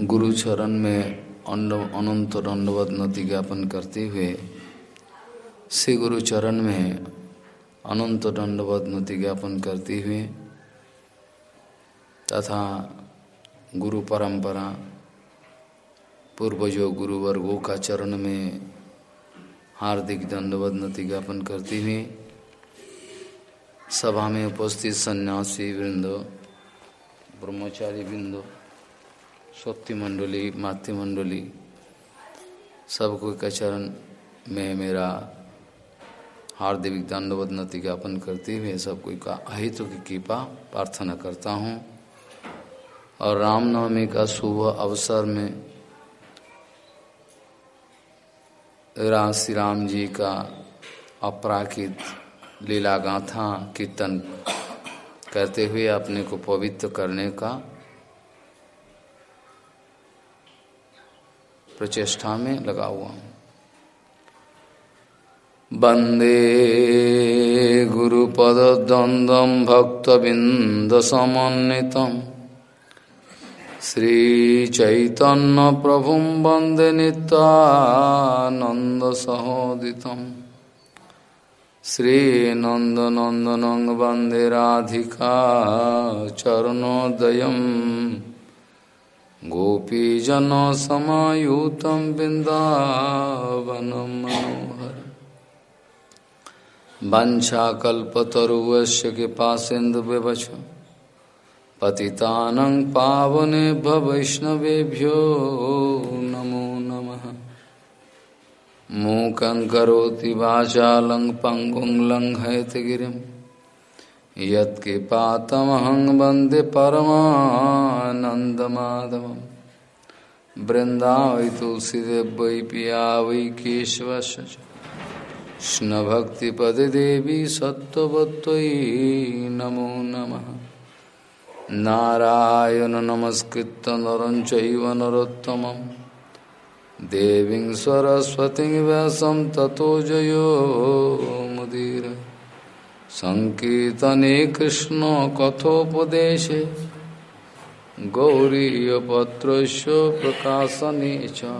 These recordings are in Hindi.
गुरु चरण में अनंत दंडवत नति ज्ञापन करते हुए, श्री गुरु चरण में अनंत दंडवत नति ज्ञापन करते हुए, तथा गुरु परंपरा, पूर्वजो गुरुवर्गों का चरण में हार्दिक दंडवत नति ज्ञापन करते हुए, सभा में उपस्थित सन्यासी वृंदो, ब्रह्मचारी वृंदो सत्य मंडली मातृमंडली, सबको के चरण में मेरा हार्दिक दंडवत नति ज्ञापन करते हुए सबको का अहित की कृपा प्रार्थना करता हूँ। और रामनवमी का शुभ अवसर में रा श्री राम जी का अपराकित लीला गाथा कीर्तन करते हुए अपने को पवित्र करने का प्रचेष्टा में लगा हुआ हूँ। वंदे गुरुपद्वंदम भक्तबिंद श्रीचैतन्य प्रभु वंदे नितानंदसहोदित श्रीनंदनंदन वंदे राधिका चरणोदयम्। गोपीजन समायुत बिन्दावनं मनोहर। वञ्छाकल्पतरुवस्य कृपा सिन्धुविवच पतितानं पावनेभ्य वैष्णवेभ्यो नमो नमः। मूकं करोति वाचालं पङ्गुं लङ्घयतगिरिम् यत्कृपातमहं वंदे परमानन्दमाधवं वृन्दावै तुलसीदेव वै पिया वै केशवस्य कृष्णभक्तिपदे देवी सत्त्ववत्त्वयि नमो नमः। नारायण नमस्कृत्य नरं चैव देवीं सरस्वतीं व्यासं ततो जयो संकीर्तने कृष्ण कथोपदेशे। गौरीपत्र प्रकाशने सदाक्त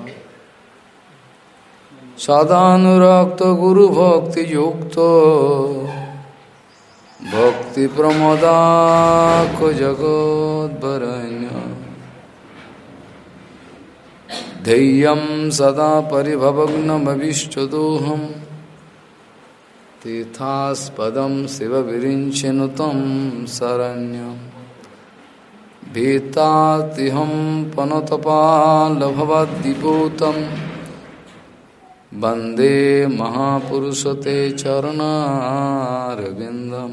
सदानुरक्त गुरुभक्तियुक्त भक्तिप्रमदाख जगोद्वरण्य धैर्यं सदा परिभवग्नमभिष्टदोहम्। तीर्थास्पदं शिवविरिञ्चिनुतं शरण्यं। भीतातिहं पनतपालभवद्दिपूतं वंदे महापुरुषते चरणारविन्दं।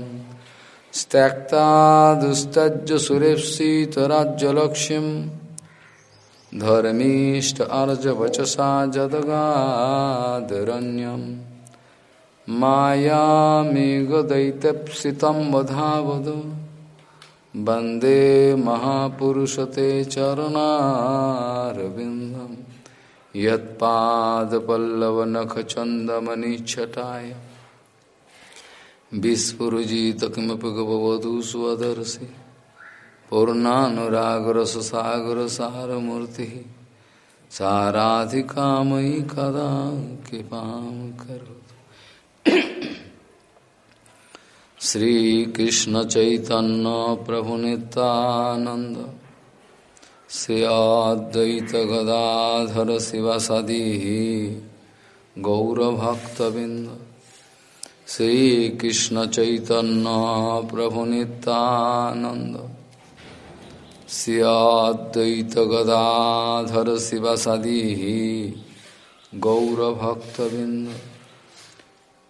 त्यक्ता दुस्तज्ज सुरेप्सितराज्यलक्ष्यं धर्मीष्ट अर्जवचसा मायामेघदैत्यप्सितं वधावद वंदे महापुरुषते चरणारविन्दं यत्पादपल्लवनखचन्दमनिच्छटाय। विस्फुरजित किमपि गवधू स्वदर्शि पूर्णानुरागरससागरसारमूर्तिः। साराधिका मयि कदा कृपां करोतु। श्रीकृष्ण चैतन्य प्रभु नित्यानंद श्रियाद्वैत गदाधर शिवसदी गौरभक्तबिंद श्रीकृष्ण चैतन्य प्रभु नित्यानंद श्रियाद्वैत गदाधर शिवसदी गौरभक्तबिंद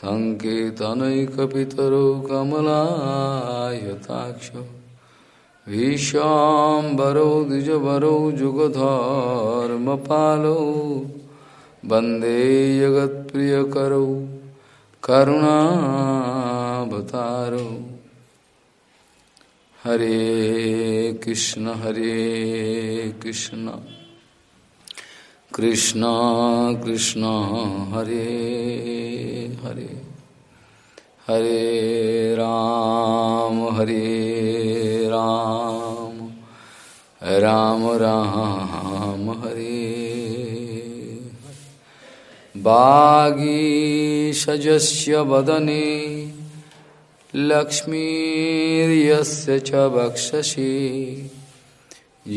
सङ्केतनैकपितरो कमलायताक्ष। भीष्याम्बरो द्विजवरौ जुगधर्मपालौ। वंदे जगत्प्रियकरौ करुणावतारौ। हरे कृष्ण हरे कृष्ण। कृष्ण कृष्ण, हरे हरे। हरे राम हरे राम। राम राम, हरे। बागीषजस्य वदने, लक्ष्मीर्यस्य च वक्षसि।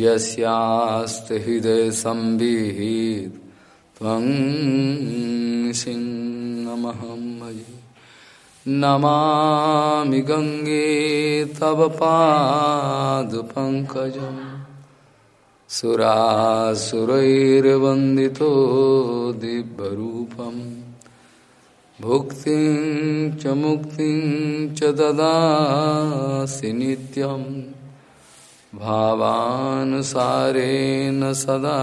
यस्यास्ति हृदयसंविहित त्वं सिंहमहं भजे नमामि गङ्गे तव पादपङ्कजं सुरासुरैर्वन्दितो दिव्यरूपं भुक्तिं च मुक्तिं च ददासि नित्यं भावानुसारेण सदा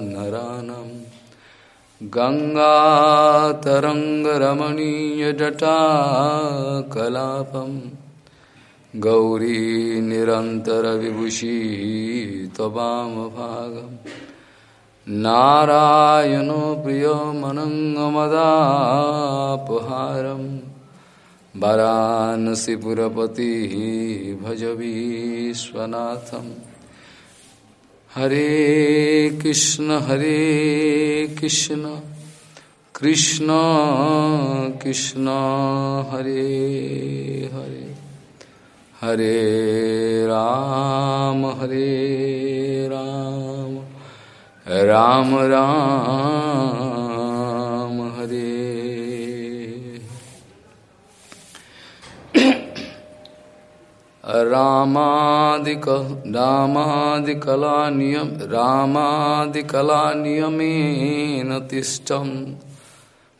नरानम्। गङ्गातरङ्गरमणीयजटाकलापं गौरी निरन्तरविभूषी त्ववामभागं नारायणो प्रियमनङ्गमदापहारं वरानसिपुरपतिः भज विश्वनाथम्। हरे कृष्ण हरे कृष्ण कृष्ण कृष्ण, हरे हरे। हरे राम हरे राम राम राम। रामादिक रामादिकलानियम रामादिकलानियमेन तिष्ठम्।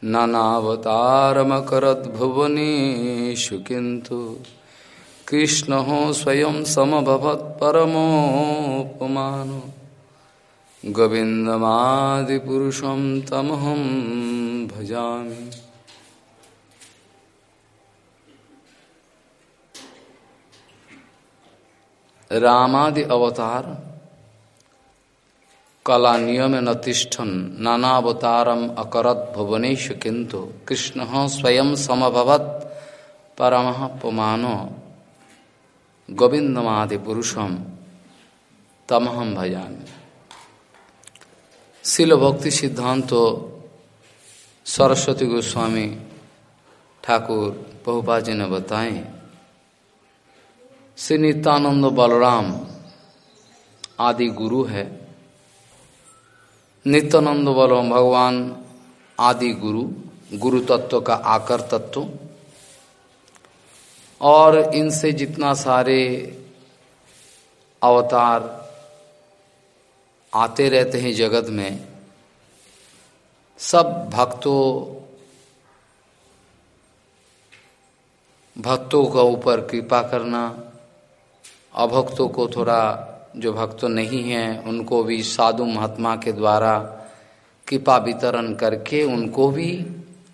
नानावतारमकरद्भुवनेषु किन्तु कृष्णः स्वयं समभवत्परमोपमानो गोविन्दमादिपुरुषं तमहं भजामि। रामादि अवतार कला नियम नतिष्ठन, नानावतारम अकरत भुवनेश किंतु, कृष्ण स्वयं समभवत, परम गोविंदमादि पुरुषम तमहम भजामि। शिल भक्ति सिद्धांत, सरस्वती गोस्वामी ठाकुर बहुपा जी ने बताएँ। श्री नित्यानंद बलराम आदि गुरु है। नित्यानंद बलराम भगवान आदि गुरु गुरु तत्व का आकर तत्व। और इनसे जितना सारे अवतार आते रहते हैं जगत में, सब भक्तों भक्तों का ऊपर कृपा करना अभक्तों को थोड़ा, जो भक्त नहीं हैं, उनको भी साधु महात्मा के द्वारा कृपा वितरण करके उनको भी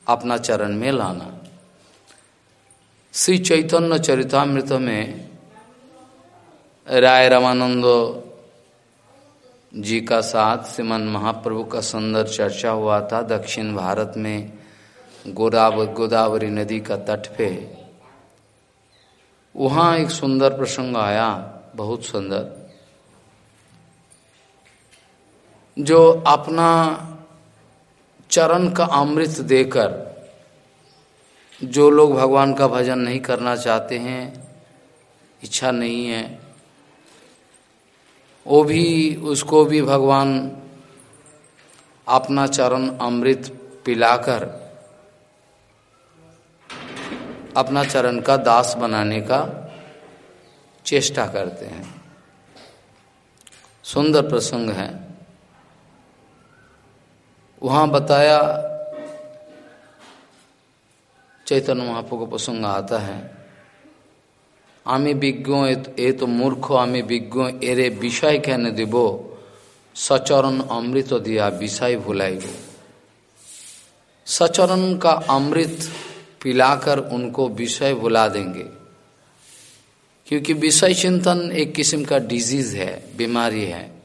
अपना चरण में लाना। श्री चैतन्य चरितमृत में राय रामानंद जी का साथ श्रीमन महाप्रभु का सुंदर चर्चा हुआ था दक्षिण भारत में गोदावरी गोदावरी नदी का तट पे। वहाँ एक सुंदर प्रसंग आया, बहुत सुंदर। जो अपना चरण का अमृत देकर, जो लोग भगवान का भजन नहीं करना चाहते हैं, इच्छा नहीं है, वो भी, उसको भी भगवान अपना चरण अमृत पिलाकर अपना चरण का दास बनाने का चेष्टा करते हैं सुंदर प्रसंग है वहां बताया चैतन्य महाप्रभु का प्रसंग आता है আমি বিজ্ঞ এ তো মূর্খ আমি বিজ্ঞ এরে বিষয় কেন দেব सचरण अमृत दिया विषय भुलाई सचरण का अमृत पिलाकर उनको विषय भुला देंगे। क्योंकि विषय चिंतन एक किस्म का डिज़ीज़ है, बीमारी है।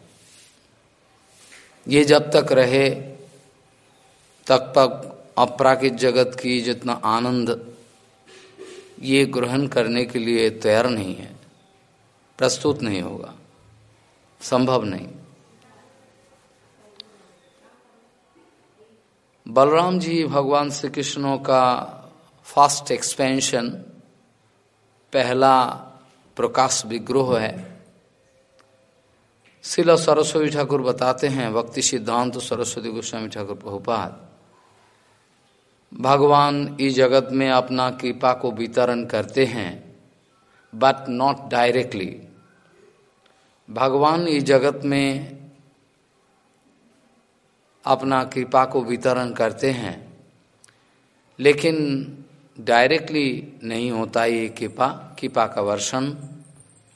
ये जब तक रहे, तब तक अपराकित जगत की जितना आनंद, ये ग्रहण करने के लिए तैयार नहीं है। प्रस्तुत नहीं होगा। संभव नहीं। बलराम जी भगवान श्री कृष्णों का फास्ट एक्सपेंशन पहला प्रकाश विग्रोह है। शिला सरस्वती ठाकुर बताते हैं, भक्ति सिद्धांत तो सरस्वती गोस्वामी ठाकुर प्रभुपाद, भगवान इस जगत में अपना कृपा को वितरण करते हैं बट नॉट डायरेक्टली भगवान इस जगत में अपना कृपा को वितरण करते हैं, लेकिन डायरेक्टली नहीं होता ये कृपा कृपा का वर्षण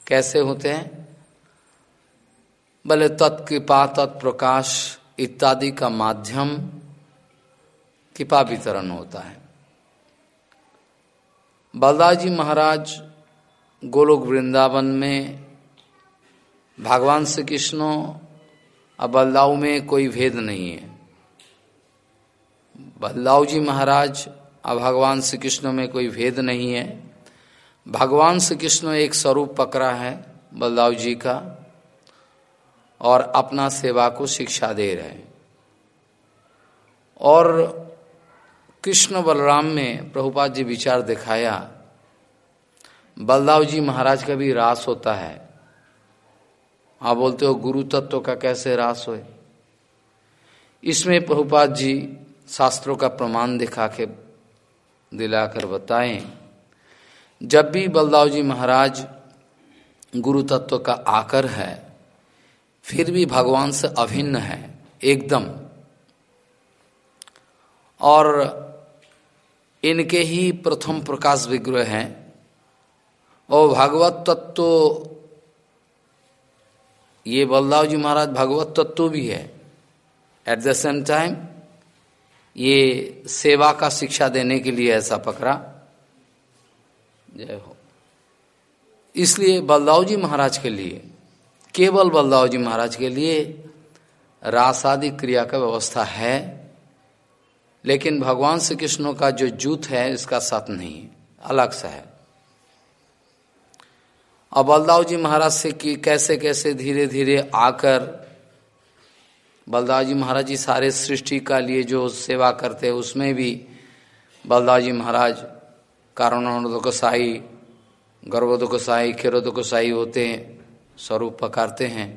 कैसे होते हैं? भले तत्कृपा, तत्प्रकाश इत्यादि का माध्यम कृपा वितरण होता है। बलदाजी महाराज गोलोक वृंदावन में भगवान श्री कृष्ण अब बल्लाऊ में कोई भेद नहीं है। बल्लाऊ जी महाराज अब भगवान श्री कृष्ण में कोई भेद नहीं है। भगवान श्री कृष्ण एक स्वरूप पकड़ा है बलदाव जी का, और अपना सेवा को शिक्षा दे रहे हैं। और कृष्ण बलराम में प्रभुपाद जी विचार दिखाया बलदाव जी महाराज का भी रास होता है। आप बोलते हो, गुरु तत्व का कैसे रास हो इसमें प्रभुपाद जी शास्त्रों का प्रमाण दिखा के दिलाकर बताएँ। जब भी बलदाव जी महाराज गुरु तत्व का आकर है, फिर भी भगवान से अभिन्न है, एकदम। और इनके ही प्रथम प्रकाश विग्रह हैं। और भागवत तत्व, ये बलदाव जी महाराज भगवत तत्व भी है। एट द सेम टाइम ये सेवा का शिक्षा देने के लिए ऐसा पकड़ा। जय हो। इसलिए बलदाव जी महाराज के लिए, केवल बलदाव जी महाराज के लिए रासादि क्रिया का व्यवस्था है, लेकिन भगवान श्री कृष्ण का जो जूथ है, इसका साथ नहीं, अलग सा है। अब बलदाव जी महाराज से कि कैसे कैसे धीरे धीरे आकर बलदाव जी महाराज जी सारे सृष्टि का लिए जो सेवा करते हैं, उसमें भी बलदाव जी महाराज कारणोद गोसाई गर्भोद गोसाई खेरोद गोसाई होते हैं, स्वरूप पकारते हैं।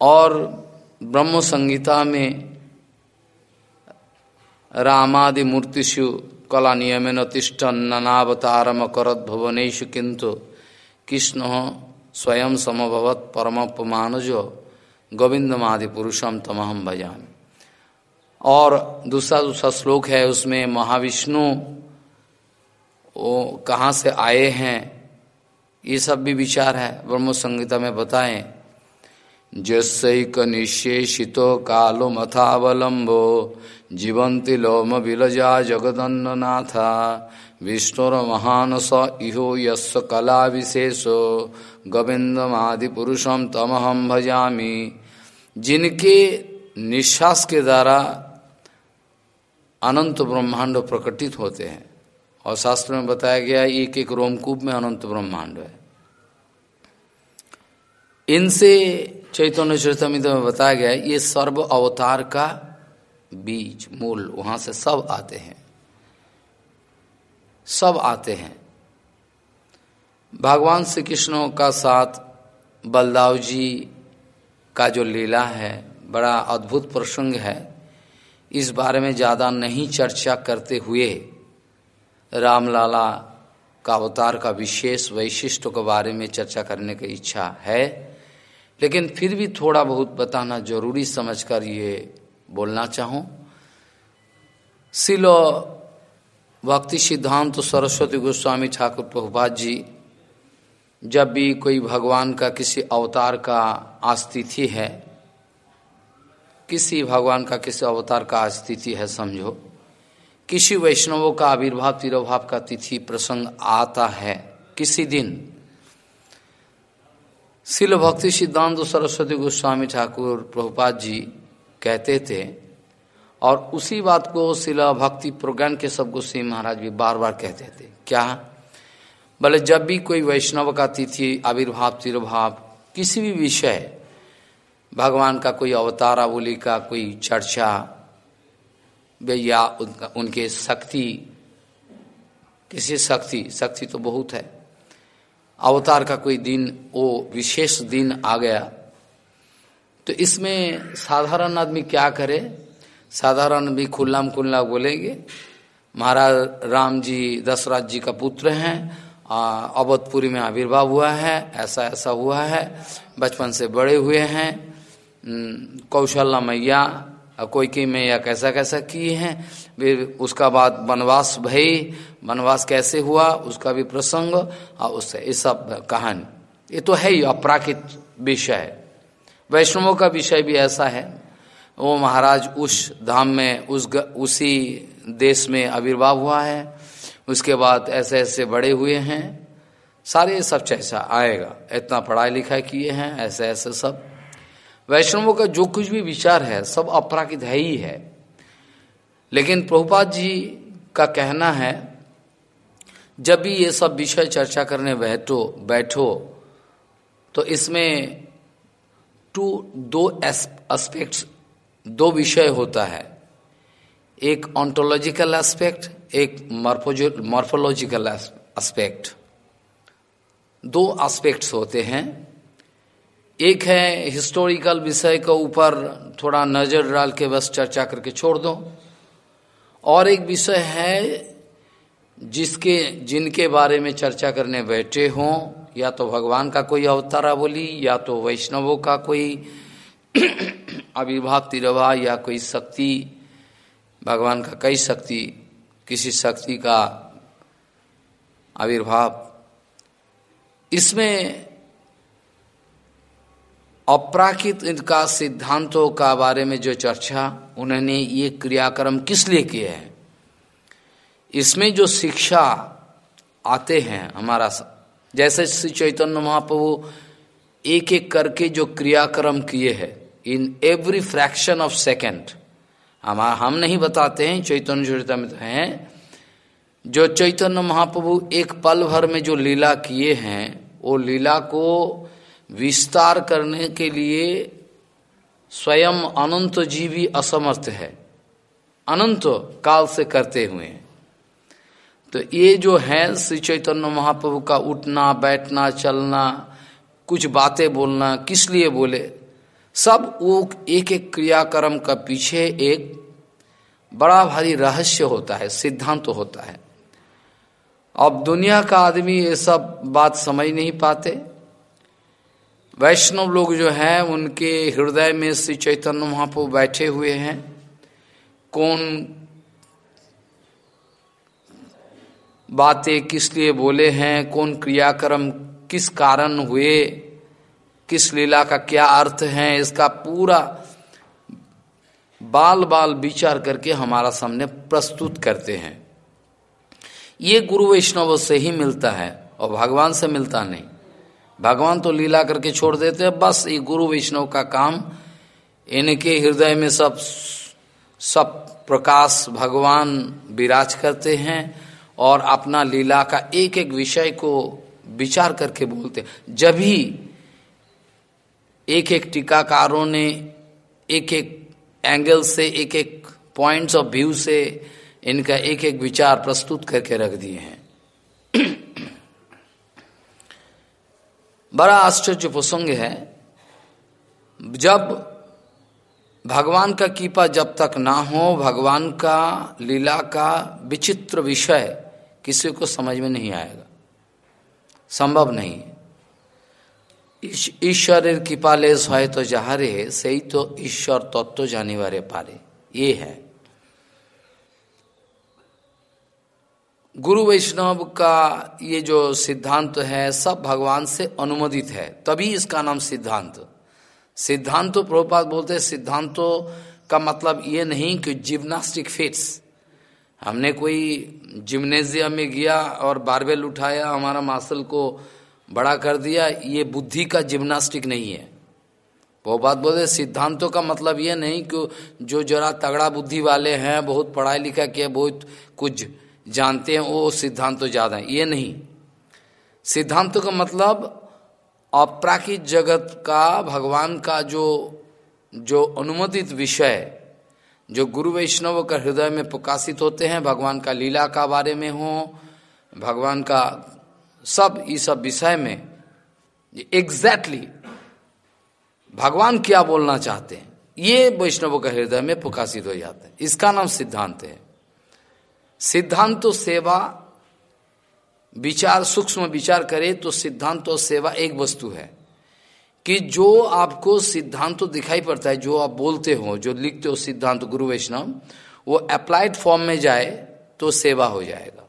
और ब्रह्म संगीता में रामादि मूर्तिषु कला नियमेन तिष्ठन ननावतारम करत भुवनेशु किंतु कृष्ण स्वयं समभवत परमपमानजो गोविंदमादि पुरुषम तमहम भजान और दूसरा दूसरा श्लोक है, उसमें महाविष्णु, वो कहाँ से आए हैं, ये सब भी विचार है। ब्रह्म संगीता में बताएँ जस्क निशेषितो कालो मथावलंबो जीवंती लोम विलजा जगदन्ननाथा। विष्णुर महान स इहो यश कला विशेषो गोविंदमादि पुरुषम तमहम भजामी। जिनके निश्वास के द्वारा अनंत ब्रह्मांड प्रकटित होते हैं। और शास्त्र में बताया गया एक एक रोमकूप में अनंत ब्रह्मांड है। इनसे चैतन्य चरितमित में बताया गया ये सर्व अवतार का बीज, मूल, वहाँ से सब आते हैं। सब आते हैं। भगवान श्री कृष्ण का साथ बलदाव जी का जो लीला है, बड़ा अद्भुत प्रसंग है। इस बारे में ज़्यादा नहीं चर्चा करते हुए रामलाला का अवतार का विशेष वैशिष्ट के बारे में चर्चा करने की इच्छा है। लेकिन फिर भी थोड़ा बहुत बताना ज़रूरी समझकर ये बोलना चाहूँ। सिलो भक्ति सिद्धांत तो सरस्वती गोस्वामी ठाकुर प्रभुपाद जी, जब भी कोई भगवान का किसी अवतार का आस्तिथि है, किसी भगवान का किसी अवतार का स्थिति है समझो, किसी वैष्णवों का आविर्भाव, तिरोभाव का तिथि प्रसंग आता है किसी दिन। शिल भक्ति सिद्धांत सरस्वती गोस्वामी ठाकुर प्रभुपाद जी कहते थे और उसी बात को शिला भक्ति प्रोग्राम के सब गोस्वामी महाराज भी बार बार कहते थे क्या? बोले जब भी कोई वैष्णव का तिथि, आविर्भाव, तिरुभाव, किसी भी विषय, भगवान का कोई अवतारावली का कोई चर्चा या उनका, उनके शक्ति, किसी शक्ति शक्ति तो बहुत है। अवतार का कोई दिन, वो विशेष दिन आ गया। तो इसमें साधारण आदमी क्या करे? साधारण भी खुल्लाम खुल्ला बोलेंगे। महाराज राम जी दशरथ जी का पुत्र हैं अवधपुरी में आविर्भाव हुआ है, ऐसा ऐसा हुआ है, बचपन से बड़े हुए हैं कौशल्या मैया, कोई की मैया कैसा कैसा किए हैं, फिर उसका बाद वनवास भई, वनवास कैसे हुआ, उसका भी प्रसंग और उससे ये सब कहानी। ये तो है ही, अपराकित विषय। वैष्णवों का विषय भी ऐसा है। वो महाराज उस धाम में उस ग, उसी देश में आविर्भाव हुआ है। उसके बाद ऐसे ऐसे बड़े हुए हैं। सारे सब ऐसा आएगा। इतना पढ़ाई लिखाई किए हैं ऐसे ऐसे सब। वैष्णवों का जो कुछ भी विचार है सब अपराकित है ही है। लेकिन प्रभुपाद जी का कहना है जब भी ये सब विषय चर्चा करने बैठो बैठो तो इसमें टू दो एस्पेक्ट्स दो विषय होता है। एक ऑन्टोलॉजिकल एस्पेक्ट एक मॉर्फोलॉजिकल एस्पेक्ट दो एस्पेक्ट्स होते हैं। एक है हिस्टोरिकल विषय के ऊपर थोड़ा नज़र डाल के बस चर्चा करके छोड़ दो। और एक विषय है जिसके, जिनके बारे में चर्चा करने बैठे हों, या तो भगवान का कोई अवतारा बोली, या तो वैष्णवों का कोई आविर्भाव तिरवा या कोई शक्ति, भगवान का कई शक्ति, किसी शक्ति का आविर्भाव। इसमें अपराकित इनका सिद्धांतों का बारे में जो चर्चा, उन्होंने ये क्रियाक्रम किस लिए किए हैं? इसमें जो शिक्षा आते हैं हमारा जैसे श्री चैतन्य महाप्रभु एक एक करके जो क्रियाक्रम किए हैं in every fraction of second हम हम नहीं बताते हैं, चैतन्य चरितमित हैं। जो चैतन्य महाप्रभु एक पल भर में जो लीला किए हैं, वो लीला को विस्तार करने के लिए स्वयं अनंत जी भी असमर्थ है। अनंत काल से करते हुए तो ये जो है, श्री चैतन्य महाप्रभु का उठना, बैठना, चलना, कुछ बातें बोलना, किस लिए बोले? सब वो एक एक क्रियाक्रम का पीछे एक बड़ा भारी रहस्य होता है, सिद्धांत तो होता है। अब दुनिया का आदमी ये सब बात समझ नहीं पाते। वैष्णव लोग जो है, उनके हृदय में श्री चैतन्य महाप्रभु बैठे हुए हैं। कौन बातें किस लिए बोले हैं, कौन क्रियाक्रम किस कारण हुए किस लीला का क्या अर्थ है, इसका पूरा बाल बाल विचार करके हमारा सामने प्रस्तुत करते हैं। ये गुरु वैष्णव से ही मिलता है और भगवान से मिलता नहीं। भगवान तो लीला करके छोड़ देते हैं, बस ये गुरु वैष्णव का काम, इनके हृदय में सब सब प्रकाश भगवान विराज करते हैं और अपना लीला का एक एक विषय को विचार करके बोलते जब ही एक एक टीकाकारों ने एक एक एंगल से एक एक पॉइंट्स ऑफ़ व्यू से इनका एक एक विचार प्रस्तुत करके रख दिए हैं। बड़ा आश्चर्य प्रसंग है, जब भगवान का कीपा जब तक ना हो, भगवान का लीला का विचित्र विषय किसी को समझ में नहीं आएगा। संभव नहीं तो जहारे सही तो ईश्वर तत्व तो जाने वाले पारे। ये है। गुरु वैष्णव का ये जो सिद्धांत है, सब भगवान से अनुमोदित है। तभी इसका नाम सिद्धांत। सिद्धांत तो प्रभुपात बोलते हैं, सिद्धांतों का मतलब ये नहीं कि जिम्नास्टिक फिट्स। हमने कोई जिम्नेजियम में गया और बारबेल उठाया, हमारा मासल को बड़ा कर दिया, ये बुद्धि का जिम्नास्टिक नहीं है। वो बात बोलते सिद्धांतों का मतलब ये नहीं कि जो जरा तगड़ा बुद्धि वाले हैं, बहुत पढ़ाई लिखा किया, बहुत कुछ जानते हैं, वो सिद्धांत तो ज़्यादा है। ये नहीं। सिद्धांतों का मतलब अपराकित जगत का, भगवान का जो जो अनुमोदित विषय, जो गुरु वैष्णव का हृदय में प्रकाशित होते हैं, भगवान का लीला का बारे में हो, भगवान का सब इस सब विषय में एग्जैक्टली भगवान क्या बोलना चाहते हैं? ये वैष्णव का हृदय में प्रकाशित हो जाते हैं। इसका नाम सिद्धांत है। सिद्धांत तो सेवा, विचार, सूक्ष्म विचार करे तो सिद्धांत और सेवा एक वस्तु है। कि जो आपको सिद्धांत तो दिखाई पड़ता है, जो आप बोलते हो, जो लिखते हो सिद्धांत गुरु वैष्णव, वो अप्लाइड फॉर्म में जाए तो सेवा हो जाएगा।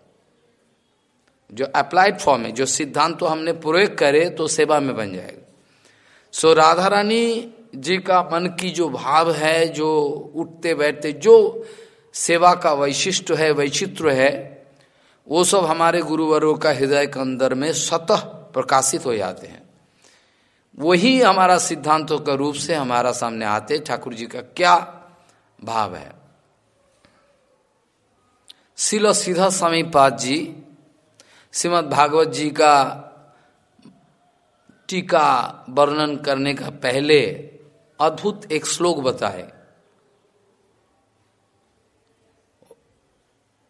जो अप्लाइड फॉर्म है, जो सिद्धांत तो हमने प्रयोग करे तो सेवा में बन जाएगा। सो राधा रानी जी का मन की जो भाव है, जो उठते बैठते जो सेवा का वैशिष्ट है, वैचित्र है, वो सब हमारे गुरुवरों का हृदय के अंदर में स्वतः प्रकाशित हो जाते हैं। वही हमारा सिद्धांतों के रूप से हमारा सामने आते ठाकुर जी का क्या भाव है? शिल सीधा स्वामीपाद जी श्रीमद भागवत जी का टीका वर्णन करने का पहले अद्भुत एक श्लोक बताए।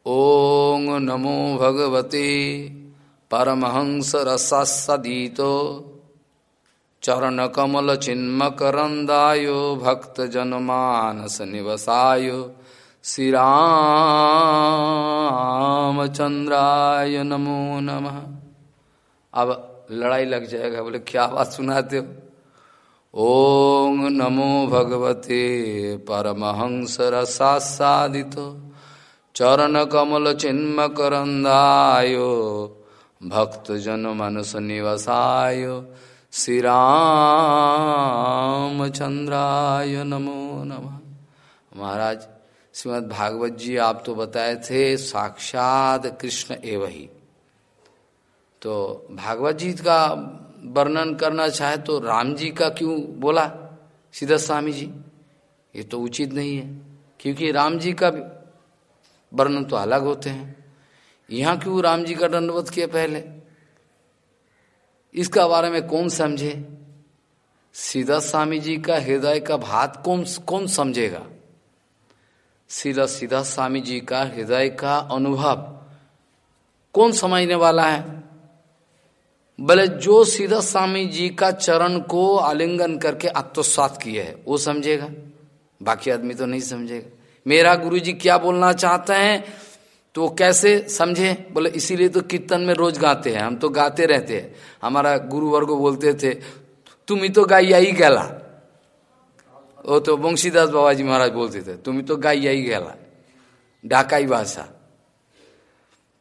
ओम नमो भगवते परमहंस रसासदीतो चरण कमल चिन्मकरंदायो भक्त जनमानस निवसाय श्री चंद्राय नमो नमः। अब लड़ाई लग जाएगा, बोले, क्या बात सुनाते हो? ओम नमो भगवते परमहंस रसादित चरण कमल चिन्म करंदायो भक्त जन मनस निवसाय श्री राम चंद्राय नमो नमः। महाराज श्रीमद भागवत जी, आप तो बताए थे, साक्षात कृष्ण एवं ही। तो भागवत जी का वर्णन करना चाहे तो राम जी का क्यों बोला? सीधा स्वामी जी, ये तो उचित नहीं है, क्योंकि राम जी का वर्णन तो अलग होते हैं। यहाँ क्यों राम जी का दंडवत किया पहले? इसका बारे में कौन समझे? सीधा स्वामी जी का हृदय का भात कौन कौन समझेगा? सीधा सीधा स्वामी जी का हृदय का अनुभव कौन समझने वाला है? बोले, जो सीधा स्वामी जी का चरण को आलिंगन करके आत्मस्वात किए है, वो समझेगा? बाकी आदमी तो नहीं समझेगा। मेरा गुरु जी क्या बोलना चाहते हैं तो कैसे समझे? बोले, इसीलिए तो कीर्तन में रोज गाते हैं, हम तो गाते रहते हैं। हमारा गुरु वर्ग बोलते थे, तुम ही तो गाइया ही गला वो तो बंशीदास बाबा जी महाराज बोलते थे तुम तो गाय यही गला ढाकाई भाषा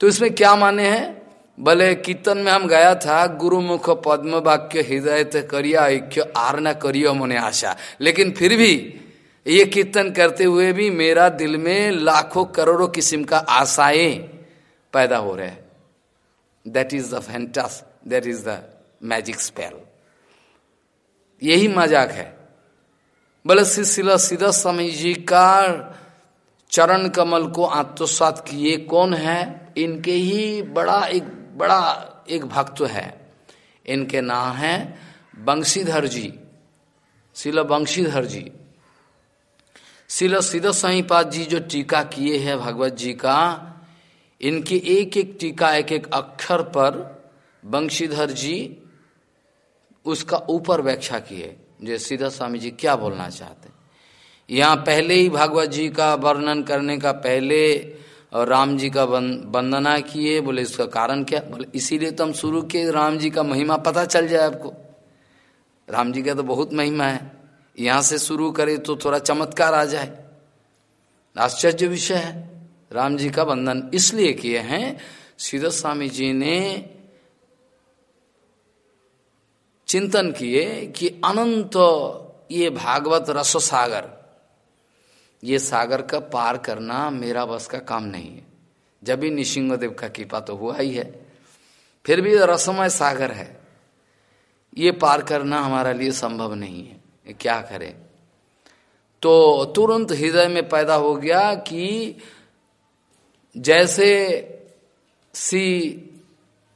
तो इसमें क्या माने हैं भले कीर्तन में हम गया था गुरुमुख पद्म वाक्य हृदय करिया ऐक्य आर करियो मने आशा लेकिन फिर भी ये कीर्तन करते हुए भी मेरा दिल में लाखों करोड़ों किस्म का आशाएँ पैदा हो रहे हैं that is the fantasy that is the magic spell यही मज़ाक है। बोले सिलसिला सीधा स्वामी जी का चरण कमल को आत्मसात किए कौन है? इनके ही बड़ा एक बड़ा एक भक्त है। इनके नाम है बंशीधर जी शिल बंशीधर जी। शिल सीधा स्वामीपाद जी जो टीका किए हैं भगवत जी का, इनके एक एक टीका, एक एक अक्षर पर बंशीधर जी उसका ऊपर व्याख्या किए। जो सीधा स्वामी जी क्या बोलना चाहते हैं? यहाँ पहले ही भागवत जी का वर्णन करने का पहले और राम जी का वंदना किए, बोले, इसका कारण क्या? बोले, इसीलिए तो हम शुरू किए राम जी का महिमा पता चल जाए आपको। राम जी का तो बहुत महिमा है। यहाँ से शुरू करे तो थोड़ा चमत्कार आ जाए। आश्चर्य विषय है। राम जी का वंदन इसलिए किए हैं, सीधा स्वामी जी ने चिंतन किए कि अनंत ये भागवत रस सागर, ये सागर का पार करना मेरा बस का काम नहीं है। जब भी निशिंगदेव का कृपा तो हुआ ही है। फिर भी रसमय सागर है। ये पार करना हमारा लिए संभव नहीं है। क्या करें? तो तुरंत हृदय में पैदा हो गया कि जैसे सी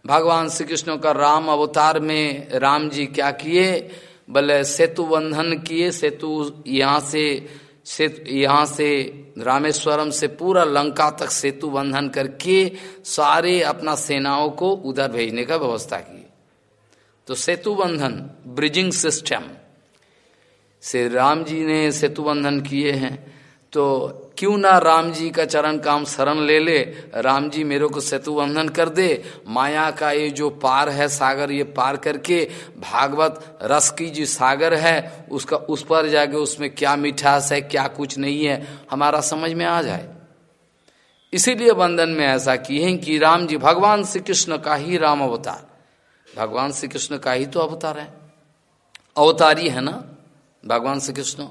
भगवान श्री कृष्ण का राम अवतार में राम जी क्या किए? बोले, सेतु बंधन किए, सेतु यहाँ से, सेतु यहाँ से रामेश्वरम से पूरा लंका तक सेतु बंधन करके सारे अपना सेनाओं को उधर भेजने का व्यवस्था की तो सेतु बंधन, ब्रिजिंग सिस्टम। से राम जी ने सेतु बंधन किए हैं तो क्यों ना राम जी का चरण काम शरण ले ले? राम जी मेरे को सेतु बंधन कर दे। माया का ये जो पार है सागर, ये पार करके भागवत रस की जो सागर है, उसका उस पर जाके उसमें क्या मिठास है, क्या कुछ नहीं है, हमारा समझ में आ जाए। इसीलिए बंधन में ऐसा किए हैं कि राम जी, भगवान श्री कृष्ण का ही राम अवतार। भगवान श्री कृष्ण का ही तो अवतार है। अवतारी है ना? भगवान श्री कृष्ण।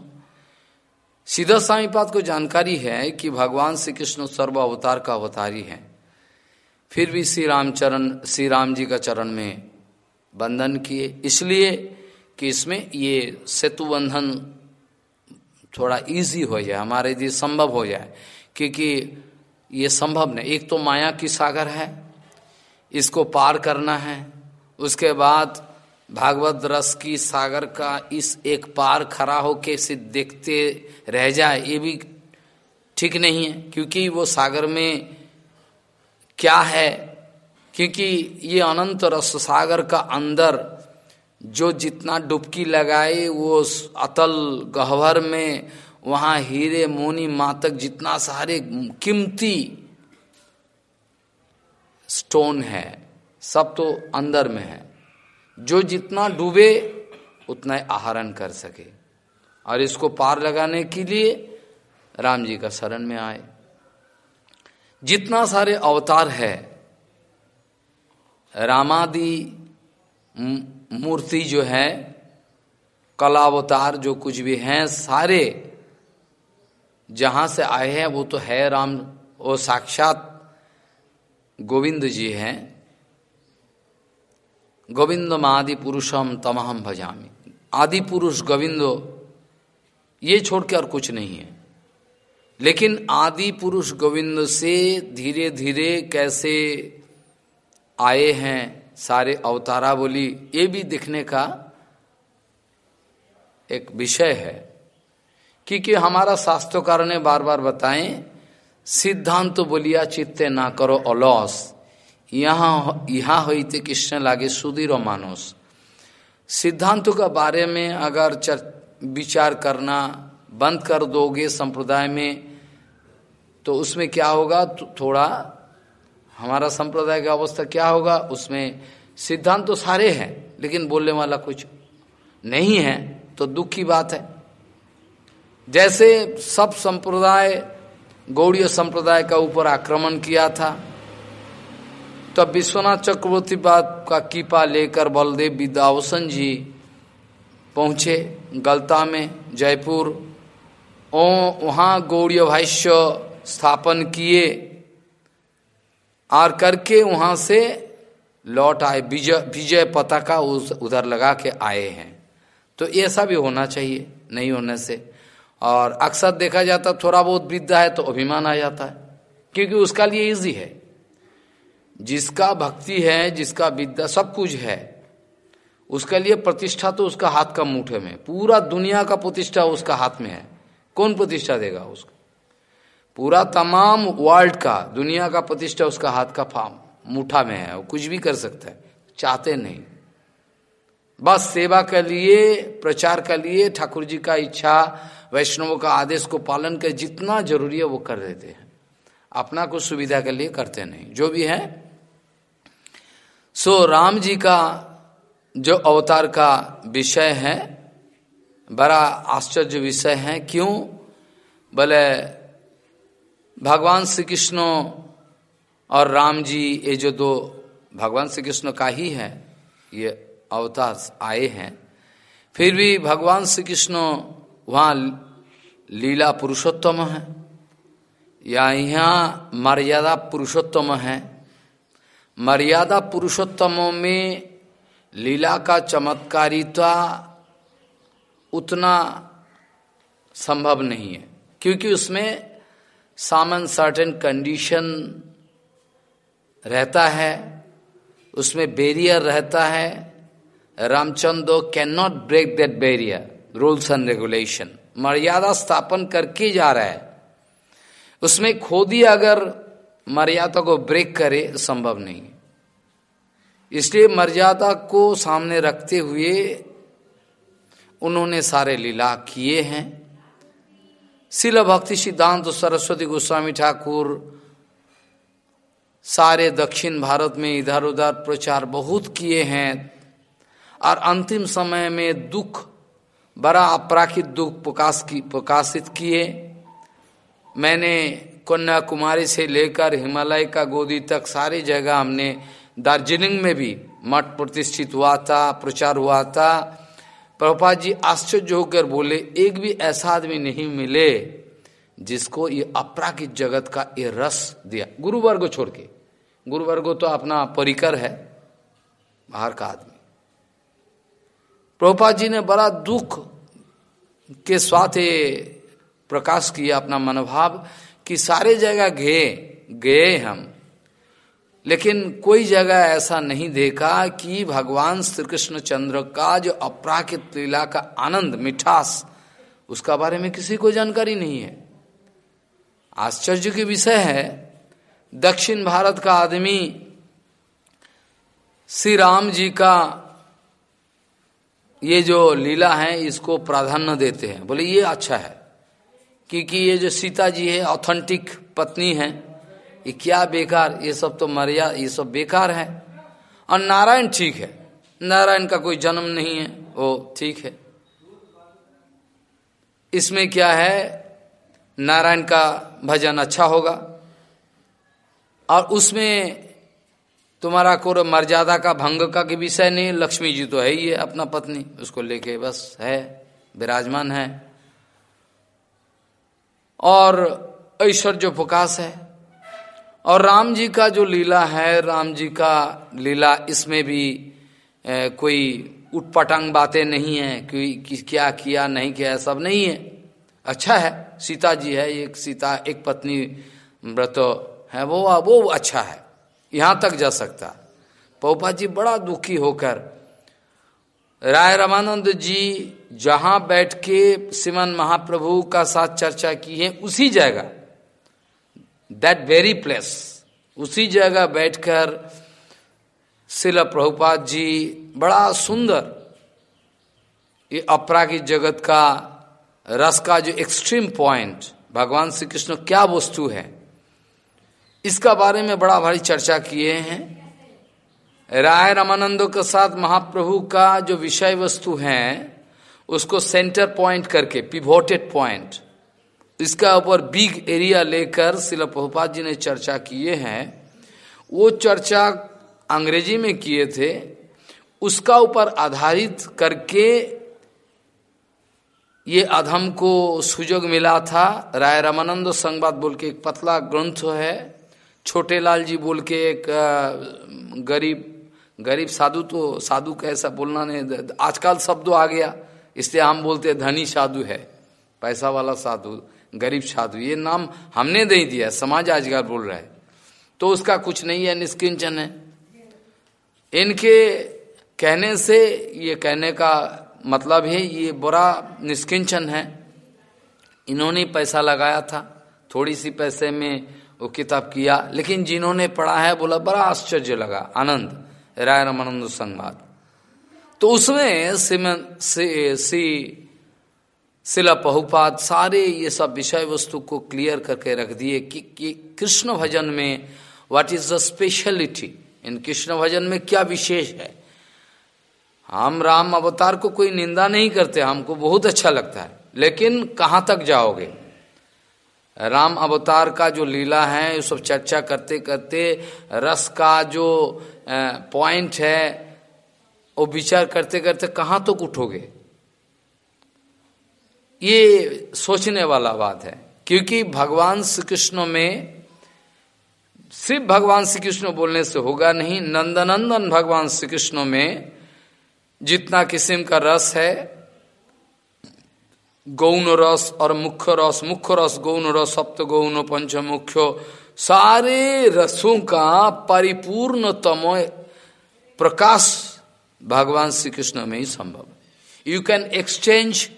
सीधा स्वामी पाद को जानकारी है कि भगवान श्री कृष्ण सर्व अवतार का अवतारी है। फिर भी श्री रामचरण श्री राम जी का चरण में बंधन किए। इसलिए कि इसमें ये सेतु बंधन थोड़ा इजी हो जाए, हमारे लिए संभव हो जाए, क्योंकि ये संभव नहीं। एक तो माया की सागर है, इसको पार करना है, उसके बाद भागवत रस की सागर का इस एक पार खड़ा होके से देखते रह जाए, ये भी ठीक नहीं है, क्योंकि वो सागर में क्या है? क्योंकि ये अनंत रस सागर का अंदर जो जितना डुबकी लगाए, वो अतल गहवर में, वहाँ हीरे, मोनी, मातक, जितना सारे कीमती स्टोन है, सब तो अंदर में है। जो जितना डूबे, उतना आहरण कर सके। और इसको पार लगाने के लिए राम जी का शरण में आए। जितना सारे अवतार है, रामादि मूर्ति जो है कला अवतार जो कुछ भी हैं, सारे जहाँ से आए हैं, वो तो है राम, वो साक्षात गोविंद जी हैं। गोविंद आदि पुरुषम तमहम भजामी। आदि पुरुष गोविंदो, ये छोड़ के और कुछ नहीं है। लेकिन आदि पुरुष गोविंद से धीरे धीरे कैसे आए हैं, सारे अवतारा बोली, ये भी दिखने का एक विषय है। क्योंकि हमारा शास्त्रोकार ने बार बार बताएँ, सिद्धांत तो बोलिया चित्ते ना करो अलौस। यहाँ यहाँ होते कृष्ण लागे सुधीर और मानस। सिद्धांतों के बारे में अगर चर, विचार करना बंद कर दोगे संप्रदाय में तो उसमें क्या होगा? तो थोड़ा हमारा संप्रदाय का अवस्था क्या होगा? उसमें सिद्धांत तो सारे हैं लेकिन बोलने वाला कुछ नहीं है तो दुख की बात है। जैसे सब संप्रदाय गौड़ीय संप्रदाय का ऊपर आक्रमण किया था तब विश्वनाथ चक्रवर्ती बात का कीपा लेकर बलदेव विद्यावसन जी पहुँचे गलता में, जयपुर। ओ, वहाँ गौड़ीय भाष्य स्थापन किए। और करके वहाँ से लौट आए, विजय विजय पताका उस, उधर लगा के आए हैं। तो ऐसा भी होना चाहिए, नहीं होने से। और अक्सर देखा जाता, थोड़ा बहुत विद्या है तो अभिमान आ जाता है, क्योंकि उसका लिए इजी है। जिसका भक्ति है, जिसका विद्या, सब कुछ है, उसके लिए प्रतिष्ठा तो उसका हाथ का मुठे में पूरा दुनिया का प्रतिष्ठा उसका हाथ में है। कौन प्रतिष्ठा देगा उसको? पूरा तमाम वर्ल्ड का, दुनिया का प्रतिष्ठा उसका हाथ का फार्म मुठा में है। वो कुछ भी कर सकता है। चाहते नहीं। बस सेवा के लिए, प्रचार के लिए, ठाकुर जी का इच्छा, वैष्णवों का आदेश को पालन कर जितना ज़रूरी है वो कर देते हैं। अपना कुछ सुविधा के लिए करते नहीं। जो भी है सो राम जी का जो अवतार का विषय है, बड़ा आश्चर्य विषय है। क्यों? बोले, भगवान श्री कृष्ण और राम जी, ये जो दो भगवान श्री कृष्ण का ही है, ये अवतार आए हैं। फिर भी भगवान श्री कृष्ण वहाँ लीला पुरुषोत्तम है, या यहाँ मर्यादा पुरुषोत्तम है। मर्यादा पुरुषोत्तमों में लीला का चमत्कारिता उतना संभव नहीं है, क्योंकि उसमें सामन सर्टेन कंडीशन रहता है, उसमें बैरियर रहता है। Ramchandra can not break that barrier rules and regulation मर्यादा स्थापन करके जा रहा है। उसमें खोदी अगर मर्यादा को ब्रेक करे संभव नहीं। इसलिए मर्यादा को सामने रखते हुए उन्होंने सारे लीला किए हैं। शिल भक्ति सिद्धांत सरस्वती गोस्वामी ठाकुर, सारे दक्षिण भारत में इधर उधर प्रचार बहुत किए हैं। और अंतिम समय में दुख, बड़ा अपराखित दुख प्रकाश की प्रकाशित किए। मैंने कन्याकुमारी से लेकर हिमालय का गोदी तक सारी जगह हमने दार्जिलिंग में भी मठ प्रतिष्ठित हुआ था, प्रचार हुआ था। प्रभुपा जी आश्चर्य होकर बोले, एक भी ऐसा आदमी नहीं मिले जिसको ये अपराकित जगत का ये रस दिया। गुरुवर्ग छोड़ के। गुरुवर्गो तो अपना परिकर है, बाहर का आदमी। प्रभुपा जी ने बड़ा दुख के साथ प्रकाश किया अपना मनोभाव। कि सारे जगह गए गए हम। लेकिन कोई जगह ऐसा नहीं देखा कि भगवान श्री कृष्ण चंद्र का जो अपराकित लीला का आनंद, मिठास, उसका बारे में किसी को जानकारी नहीं है। आश्चर्य की विषय है, दक्षिण भारत का आदमी श्री राम जी का ये जो लीला है, इसको प्राधान्य देते हैं। बोले, ये अच्छा है। क्योंकि ये जो सीता जी है ऑथेंटिक पत्नी है, ये क्या बेकार, ये सब तो मर्या ये सब बेकार है। और नारायण ठीक है। नारायण का कोई जन्म नहीं है, वो ठीक है। इसमें क्या है, नारायण का भजन अच्छा होगा। और उसमें तुम्हारा कोई मर्यादा का भंग का के विषय नहीं, लक्ष्मी जी तो है ही है, अपना पत्नी, उसको लेके बस है, विराजमान है। और ऐश्वर्य प्रकाश है। और राम जी का जो लीला है राम जी का लीला इसमें भी ए, कोई उटपटांग बातें नहीं है कि, क्या किया नहीं किया सब नहीं है। अच्छा है सीता जी है एक सीता एक पत्नी व्रत है वो वो अच्छा है यहाँ तक जा सकता। पोपा जी बड़ा दुखी होकर राय रामानंद जी जहाँ बैठ के सिमन महाप्रभु का साथ चर्चा की है, उसी जगह दैट वेरी प्लेस उसी जगह बैठकर शिल प्रभुपाद जी बड़ा सुंदर, ये अपरागिक जगत का रस का जो एक्सट्रीम पॉइंट भगवान श्री कृष्ण क्या वस्तु है, इसका बारे में बड़ा भारी चर्चा किए हैं। राय रामानंदो के साथ महाप्रभु का जो विषय वस्तु है उसको सेंटर पॉइंट करके पिवोटेड पॉइंट इसका ऊपर बिग एरिया लेकर शिल प्रभुपाद जी ने चर्चा किए हैं। वो चर्चा अंग्रेज़ी में किए थे। उसका ऊपर आधारित करके ये अधम को सुजोग मिला था। राय रामानंद संवाद बोल के एक पतला ग्रंथ है। छोटे लाल जी बोल के एक गरीब गरीब साधु तो साधु कैसा बोलना नहीं आजकल शब्द आ गया। इसलिए हम बोलते हैं, धनी साधु है, पैसा वाला साधु, गरीब साधु, ये नाम हमने नहीं दिया, समाज आजकल बोल रहा है। तो उसका कुछ नहीं है, निष्किंचन है। इनके कहने से, ये कहने का मतलब है, ये बुरा निष्किंचन है। इन्होंने पैसा लगाया था थोड़ी सी पैसे में वो किताब किया, लेकिन जिन्होंने पढ़ा है, बोला, बड़ा आश्चर्य लगा, आनंद, राय रमानंद संवाद। तो उसमें सिमन सी शिला पहुपात सारे ये सब विषय वस्तु को क्लियर करके रख दिए कि, कि कृष्ण भजन में what is the speciality in Krishna भजन में क्या विशेष है? हम राम अवतार को कोई निंदा नहीं करते हमको बहुत अच्छा लगता है। लेकिन कहाँ तक जाओगे? राम अवतार का जो लीला है ये सब चर्चा करते करते रस का जो पॉइंट है वो विचार करते करते कहाँ तक तो उठोगे? ये सोचने वाला बात है, क्योंकि भगवान श्री कृष्ण में सिर्फ़ भगवान श्री कृष्ण बोलने से होगा नहीं, नंदनंदन भगवान श्री कृष्ण में जितना किस्म का रस है, गौण रस और मुख्य रस मुख्य रस, गौण रस, सप्त गौण, पंच मुख्य, सारे रसों का परिपूर्णतम प्रकाश भगवान श्री कृष्ण में ही संभव यू कैन एक्सचेंज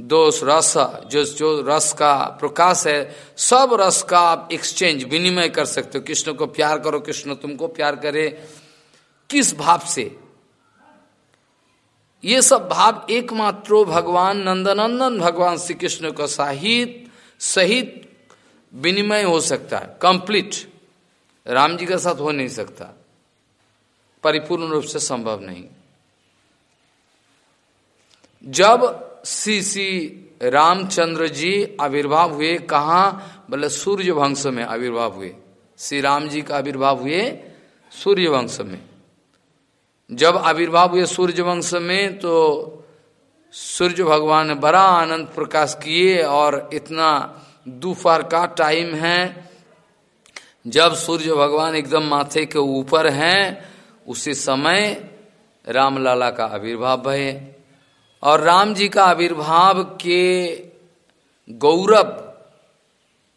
दोष रस, जो जो रस का प्रकाश है, सब रस का आप एक्सचेंज विनिमय कर सकते हो। कृष्ण को प्यार करो, कृष्ण तुमको प्यार करे। किस भाव से? ये सब भाव एकमात्र भगवान नंदनंदन, भगवान श्री कृष्ण का साहित, सहित विनिमय हो सकता है। कंप्लीट राम जी के साथ हो नहीं सकता। परिपूर्ण रूप से संभव नहीं। जब श्री श्री रामचंद्र जी आविर्भाव हुए, कहा? बोले सूर्य वंश में आविर्भाव हुए। श्री राम जी का आविर्भाव हुए सूर्य वंश में। जब आविर्भाव हुए सूर्य वंश में तो सूर्य भगवान ने बड़ा आनंद प्रकाश किए और इतना दोपहर का टाइम है। जब सूर्य भगवान एकदम माथे के ऊपर हैं उसी समय रामलाला का आविर्भाव भय और राम जी का आविर्भाव के गौरव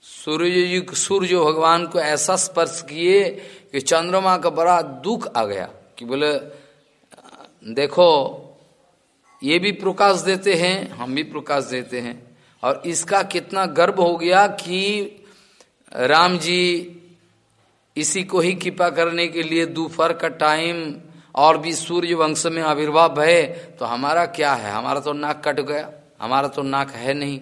सूर्य सूर्य भगवान को ऐसा स्पर्श किए कि चंद्रमा का बड़ा दुख आ गया कि बोले, देखो, ये भी प्रकाश देते हैं, हम भी प्रकाश देते हैं। और इसका कितना गर्व हो गया कि राम जी इसी को ही कृपा करने के लिए दोपहर का टाइम और भी सूर्य वंश में आविर्भाव है तो हमारा क्या है? हमारा तो नाक कट गया। हमारा तो नाक है नहीं।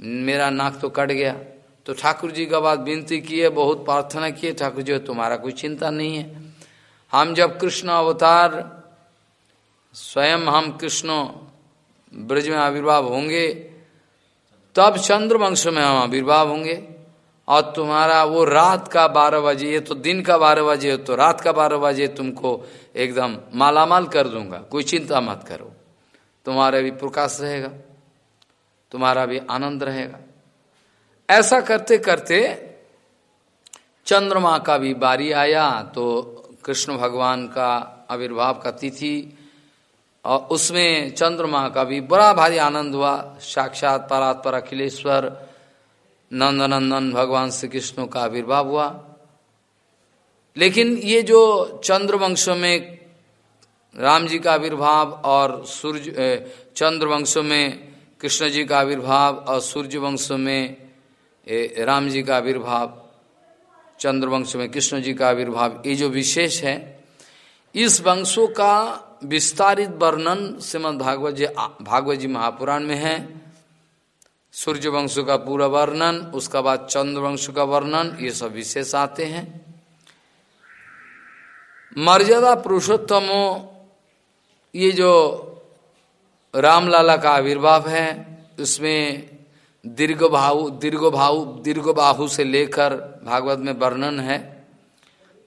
मेरा नाक तो कट गया। तो ठाकुर जी का बात विनती किए बहुत प्रार्थना किए ठाकुर जी, तुम्हारा कोई चिंता नहीं है। हम जब कृष्ण अवतार, स्वयं हम कृष्ण ब्रज में आविर्भाव होंगे, तब चंद्र वंश में हम आविर्भाव होंगे। और तुम्हारा वो रात का बारह बजे, ये तो दिन का बारह बजे तो रात का बारह बजे तुमको एकदम मालामाल कर दूँगा। कोई चिंता मत करो। तुम्हारा भी प्रकाश रहेगा। तुम्हारा भी आनंद रहेगा। ऐसा करते करते चंद्रमा का भी बारी आया तो कृष्ण भगवान का आविर्भाव का तिथि, और उसमें चंद्रमा का भी बड़ा भारी आनंद हुआ। साक्षात परात्पर अखिलेश्वर नंदनंदन भगवान श्री कृष्ण का आविर्भाव हुआ। लेकिन ये जो चंद्रवंश में राम जी का आविर्भाव और सूर्य चंद्रवंश में कृष्ण जी का आविर्भाव और सूर्य वंश में राम जी का आविर्भाव, चंद्रवंश में कृष्ण जी का आविर्भाव, ये जो विशेष है, इस वंशों का विस्तारित वर्णन श्रीमद भागवत जी भागवत जी महापुराण में है। सूर्य वंश का पूरा वर्णन, उसका बाद चंद्र वंश का वर्णन, ये सब विशेष आते हैं। मर्यादा पुरुषोत्तमो, ये जो रामलाला का आविर्भाव है, उसमें दीर्घ भाव दीर्घ भाव दीर्घ बाहु से लेकर, भागवत में वर्णन है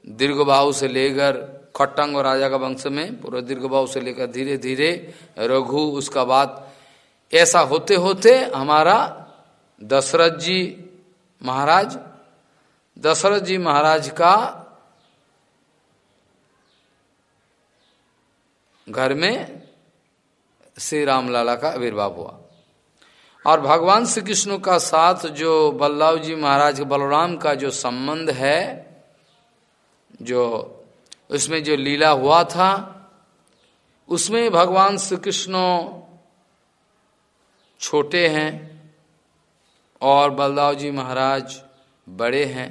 दीर्घ बाहु से लेकर खट्टंग राजा का वंश में, पूरा दीर्घ बाहु से लेकर धीरे धीरे रघु, उसका बाद ऐसा होते होते हमारा दशरथ जी महाराज, दशरथ जी महाराज का घर में श्री रामलाला का आविर्भाव हुआ। और भगवान श्री कृष्ण का साथ जो बल्लभ जी महाराज बलराम का जो संबंध है, जो उसमें जो लीला हुआ था, उसमें भगवान श्री कृष्ण छोटे हैं और बलदाव जी महाराज बड़े हैं।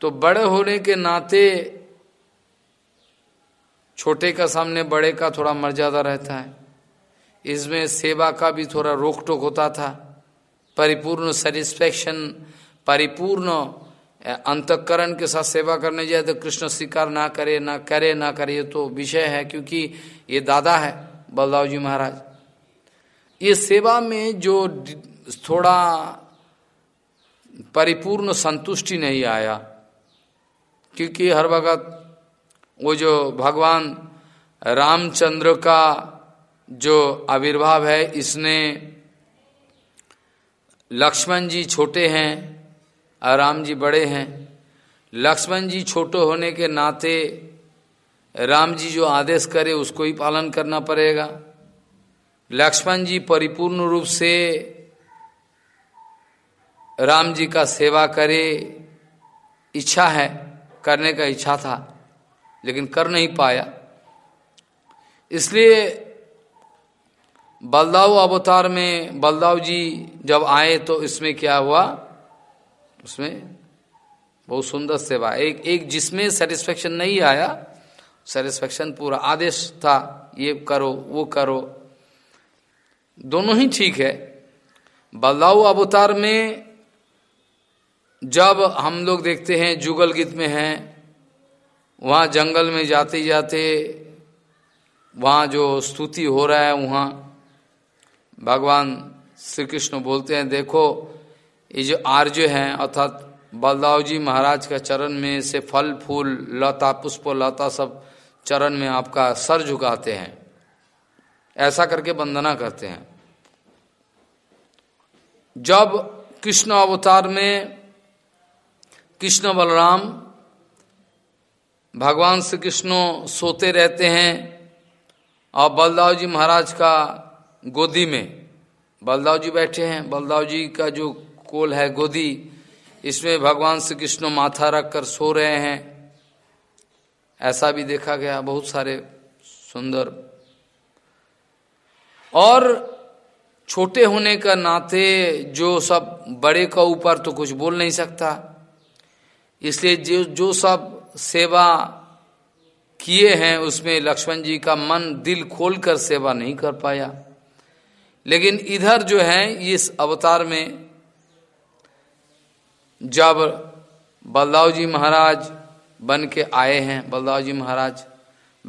तो बड़े होने के नाते छोटे का सामने बड़े का थोड़ा मर्यादा रहता है। इसमें सेवा का भी थोड़ा रोक टोक होता था। परिपूर्ण सेटिस्फेक्शन परिपूर्ण अंतकरण के साथ सेवा करने जाए तो कृष्ण स्वीकार ना करे ना करे ना करे तो विषय है, क्योंकि ये दादा है बलदाव जी महाराज। ये सेवा में जो थोड़ा परिपूर्ण संतुष्टि नहीं आया, क्योंकि हर वक्त वो जो भगवान रामचंद्र का जो आविर्भाव है, इसने लक्ष्मण जी छोटे हैं और राम जी बड़े हैं। लक्ष्मण जी छोटे होने के नाते राम जी जो आदेश करे, उसको ही पालन करना पड़ेगा। लक्ष्मण जी परिपूर्ण रूप से राम जी का सेवा करे, इच्छा है, करने का इच्छा था, लेकिन कर नहीं पाया। इसलिए बलदाऊ अवतार में बलदाऊ जी जब आए तो इसमें क्या हुआ? उसमें बहुत सुंदर सेवा। एक एक जिसमें सेटिस्फेक्शन नहीं आया सेटिस्फेक्शन पूरा आदेश था, ये करो, वो करो दोनों ही ठीक है। बलदाऊ अवतार में जब हम लोग देखते हैं, जुगल गीत में हैं, वहाँ जंगल में जाते जाते वहाँ जो स्तुति हो रहा है, वहाँ भगवान श्री कृष्ण बोलते हैं, देखो, ये जो आर्य हैं, अर्थात बलदाव जी महाराज का चरण में से फल, फूल, लता, पुष्प, लता सब चरण में आपका सर झुकाते हैं। ऐसा करके वंदना करते हैं। जब कृष्ण अवतार में कृष्ण बलराम भगवान श्री कृष्ण सोते रहते हैं और बलदाव जी महाराज का गोदी में, बलदाव जी बैठे हैं, बलदाव जी का जो कोल है गोदी, इसमें भगवान श्री कृष्ण माथा रख कर सो रहे हैं। ऐसा भी देखा गया, बहुत सारे सुंदर और छोटे होने का नाते जो सब बड़े का ऊपर तो कुछ बोल नहीं सकता। इसलिए जो जो सब सेवा किए हैं, उसमें लक्ष्मण जी का मन दिल खोलकर सेवा नहीं कर पाया। लेकिन इधर जो है, इस अवतार में जब बलदाव जी महाराज बन के आए हैं, बलदाव जी महाराज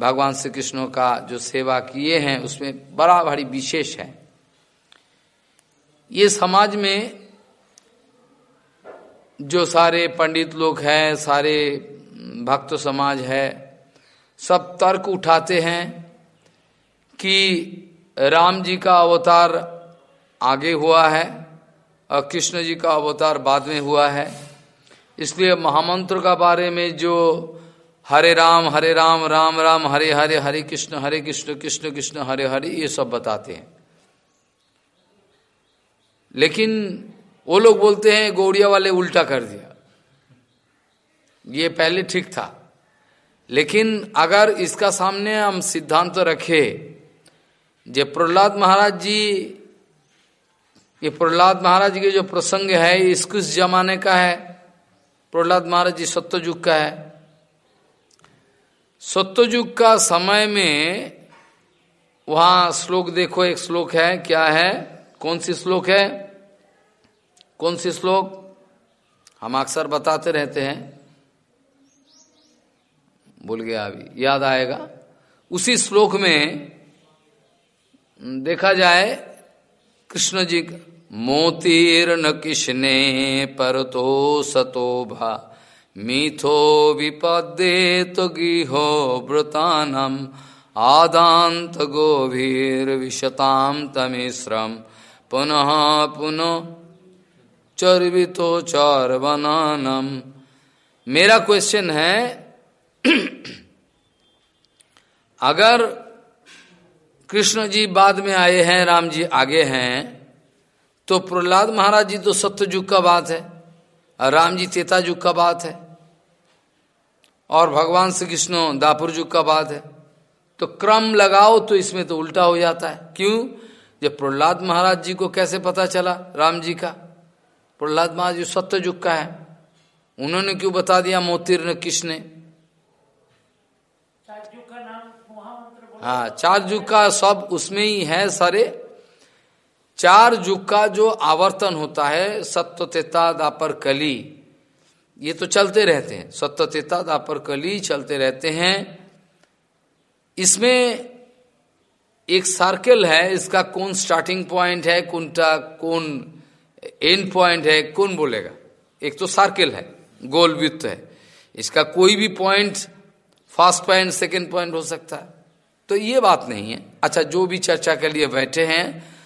भगवान श्री कृष्ण का जो सेवा किए हैं, उसमें बड़ा भारी विशेष है। ये समाज में जो सारे पंडित लोग हैं, सारे भक्त समाज है, सब तर्क उठाते हैं कि राम जी का अवतार आगे हुआ है और कृष्ण जी का अवतार बाद में हुआ है। इसलिए महामंत्र का बारे में जो हरे राम हरे राम राम राम, हरे हरे हरे कृष्ण हरे कृष्ण कृष्ण कृष्ण, हरे हरे, ये सब बताते हैं। लेकिन वो लोग बोलते हैं, गौड़िया वाले उल्टा कर दिया। ये पहले ठीक था। लेकिन अगर इसका सामने हम सिद्धांत तो रखे, जे प्रहलाद महाराज जी, ये प्रहलाद महाराज के जो प्रसंग है इस किस जमाने का है। प्रहलाद महाराज जी सत्ययुग का है। सत्ययुग का समय में वहाँ श्लोक देखो, एक श्लोक है, क्या है? कौन सी श्लोक है? कौन सी श्लोक? हम अक्सर बताते रहते हैं। भूल गया अभी, याद आएगा। उसी श्लोक में देखा जाए, कृष्ण जी मोतीर्ण किशने पर तो सतोभा मीथो विपदे तो गिहो व्रतानम आदांत गोभीर विशताम तमिश्रम। पुनः पुनः चर्वितो चार बनानम मेरा क्वेश्चन है, अगर कृष्ण जी बाद में आए हैं, राम जी आगे हैं तो प्रहलाद महाराज जी तो सत्य युग का बात है। और राम जी तेता युग का बात है। और भगवान श्री कृष्ण दापुर युग का बात है। तो क्रम लगाओ तो इसमें तो उल्टा हो जाता है। क्यों? जब प्रहलाद महाराज जी को कैसे पता चला राम जी का? प्रहलाद महाराज जी सत्य युग का है। उन्होंने क्यों बता दिया मोतीर्ण कृष्ण हाँ चार युग का सब उसमें ही है सारे। चार युग का जो आवर्तन होता है सत्य तेता दापर कली। ये तो चलते रहते हैं। सत्य तेता दापर कली चलते रहते हैं। इसमें एक सर्कल है, इसका कौन स्टार्टिंग पॉइंट है, कौन कौन एंड पॉइंट है, कौन बोलेगा? एक तो सर्कल है, गोल वृत्त है। इसका कोई भी point first point second point हो सकता है। तो ये बात नहीं है। अच्छा जो भी चर्चा के लिए बैठे हैं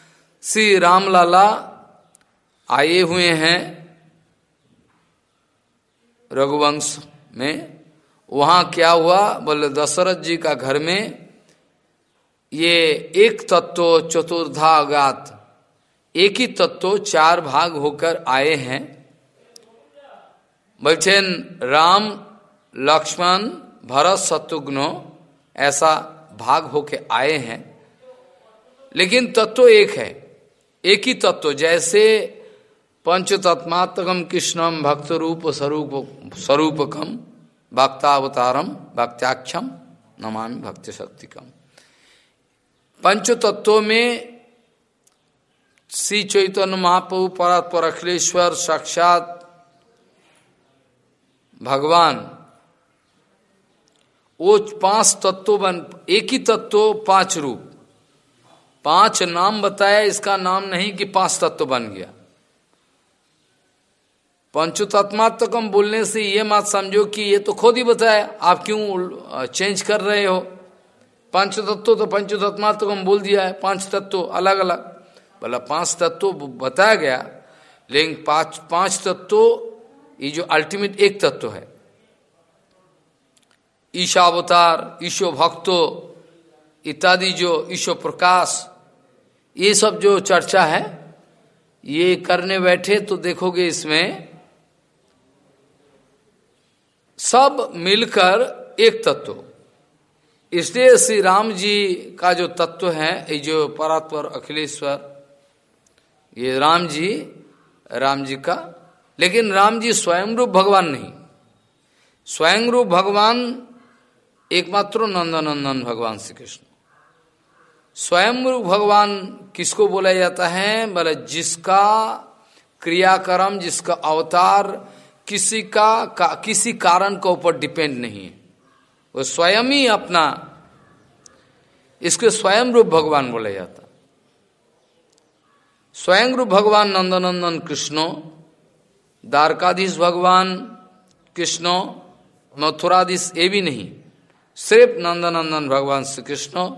श्री रामलाला आए हुए हैं रघुवंश में। वहाँ क्या हुआ? बोले, दशरथ जी का घर में ये एक तत्व चतुर्धागात, एक ही तत्व चार भाग होकर आए हैं। बचन राम, लक्ष्मण, भरत, शत्रुघ्नो ऐसा भाग होके आए हैं। लेकिन तत्व एक है। एक ही तत्व, जैसे पंच तत्मात्मकम कृष्णम भक्त रूप स्वरूप स्वरूपकम भक्तावतारम भक्त्याक्षम नमामि भक्ति शक्तिकम पंच तत्वों में श्री चैतन्य महाप्रभु परात्पर अखिलेश्वर साक्षात भगवान, वो पाँच तत्व बन, एक ही तत्व, पाँच रूप। पाँच नाम बताया, इसका नाम नहीं कि पाँच तत्व बन गया। पंचतत्मात्मकम बोलने से ये मत समझो कि ये तो खुद ही बताया, आप क्यों चेंज कर रहे हो? पंच तत्व तो पंचतत्मात्मकम बोल दिया है, पाँच तत्व अलग अलग बोला पाँच तत्व बताया गया, लेकिन पाँच पाँच तत्व, ये जो अल्टीमेट एक तत्व है। ईशावतार, ईशो भक्तो, इत्यादि जो ईशो प्रकाश ये सब जो चर्चा है, ये करने बैठे तो देखोगे इसमें सब मिलकर एक तत्व। इसलिए श्री राम जी का जो तत्व है, ये जो परात्पर, अखिलेश्वर, ये राम जी राम जी का। लेकिन राम जी स्वयं रूप भगवान नहीं। स्वयं रूप भगवान एकमात्र नंदनंदन भगवान श्री कृष्ण। स्वयं भगवान किसको बोला जाता है? बोले जिसका क्रियाक्रम जिसका अवतार किसी का, का किसी कारण के ऊपर डिपेंड नहीं है। वो स्वयं ही अपना इसके स्वयं रूप भगवान बोला जाता। स्वयं रूप भगवान नंदनंदन कृष्णो द्वारकाधीश भगवान कृष्णो मथुराधीश ये भी नहीं। सिर्फ़ नंदनंदन भगवान श्री कृष्ण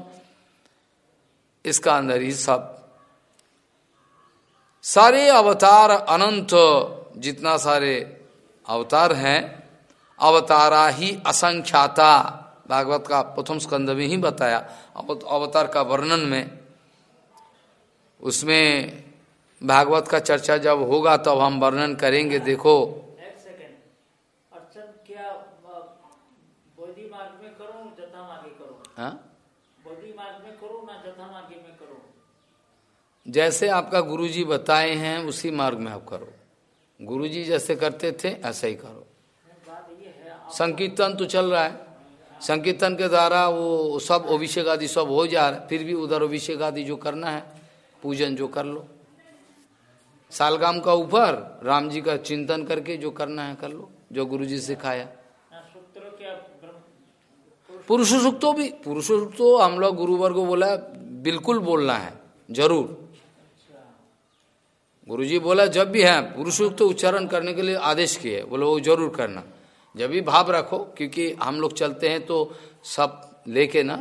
इसका अंदर ही सब। सारे अवतार अनंत जितना सारे अवतार हैं अवतारा ही असंख्याता। भागवत का प्रथम स्कंद में ही बताया अवतार का वर्णन में। उसमें भागवत का चर्चा जब होगा तब तो हम वर्णन करेंगे देखो। हाँ? जैसे आपका गुरुजी बताए हैं, उसी मार्ग में आप करो। गुरुजी जैसे करते थे, ऐसा ही करो। संकीर्तन तो चल रहा है। संकीर्तन के द्वारा वो सब अभिषेक आदि सब हो जा रहा है। फिर भी उधर अभिषेक आदि जो करना है, पूजन जो कर लो। सालगाम का ऊपर राम जी का चिंतन करके जो करना है कर लो, जो गुरु जी सिखाया। पुरुष सुख तो भी, पुरुष सुख तो हम लोग गुरुवर को बोला, बिल्कुल बोलना है, ज़रूर। गुरुजी बोला, जब भी है पुरुष तो उच्चारण करने के लिए आदेश किए, बोलो, वो ज़रूर करना। जब भी भाव रखो, क्योंकि हम लोग चलते हैं तो सब लेके ना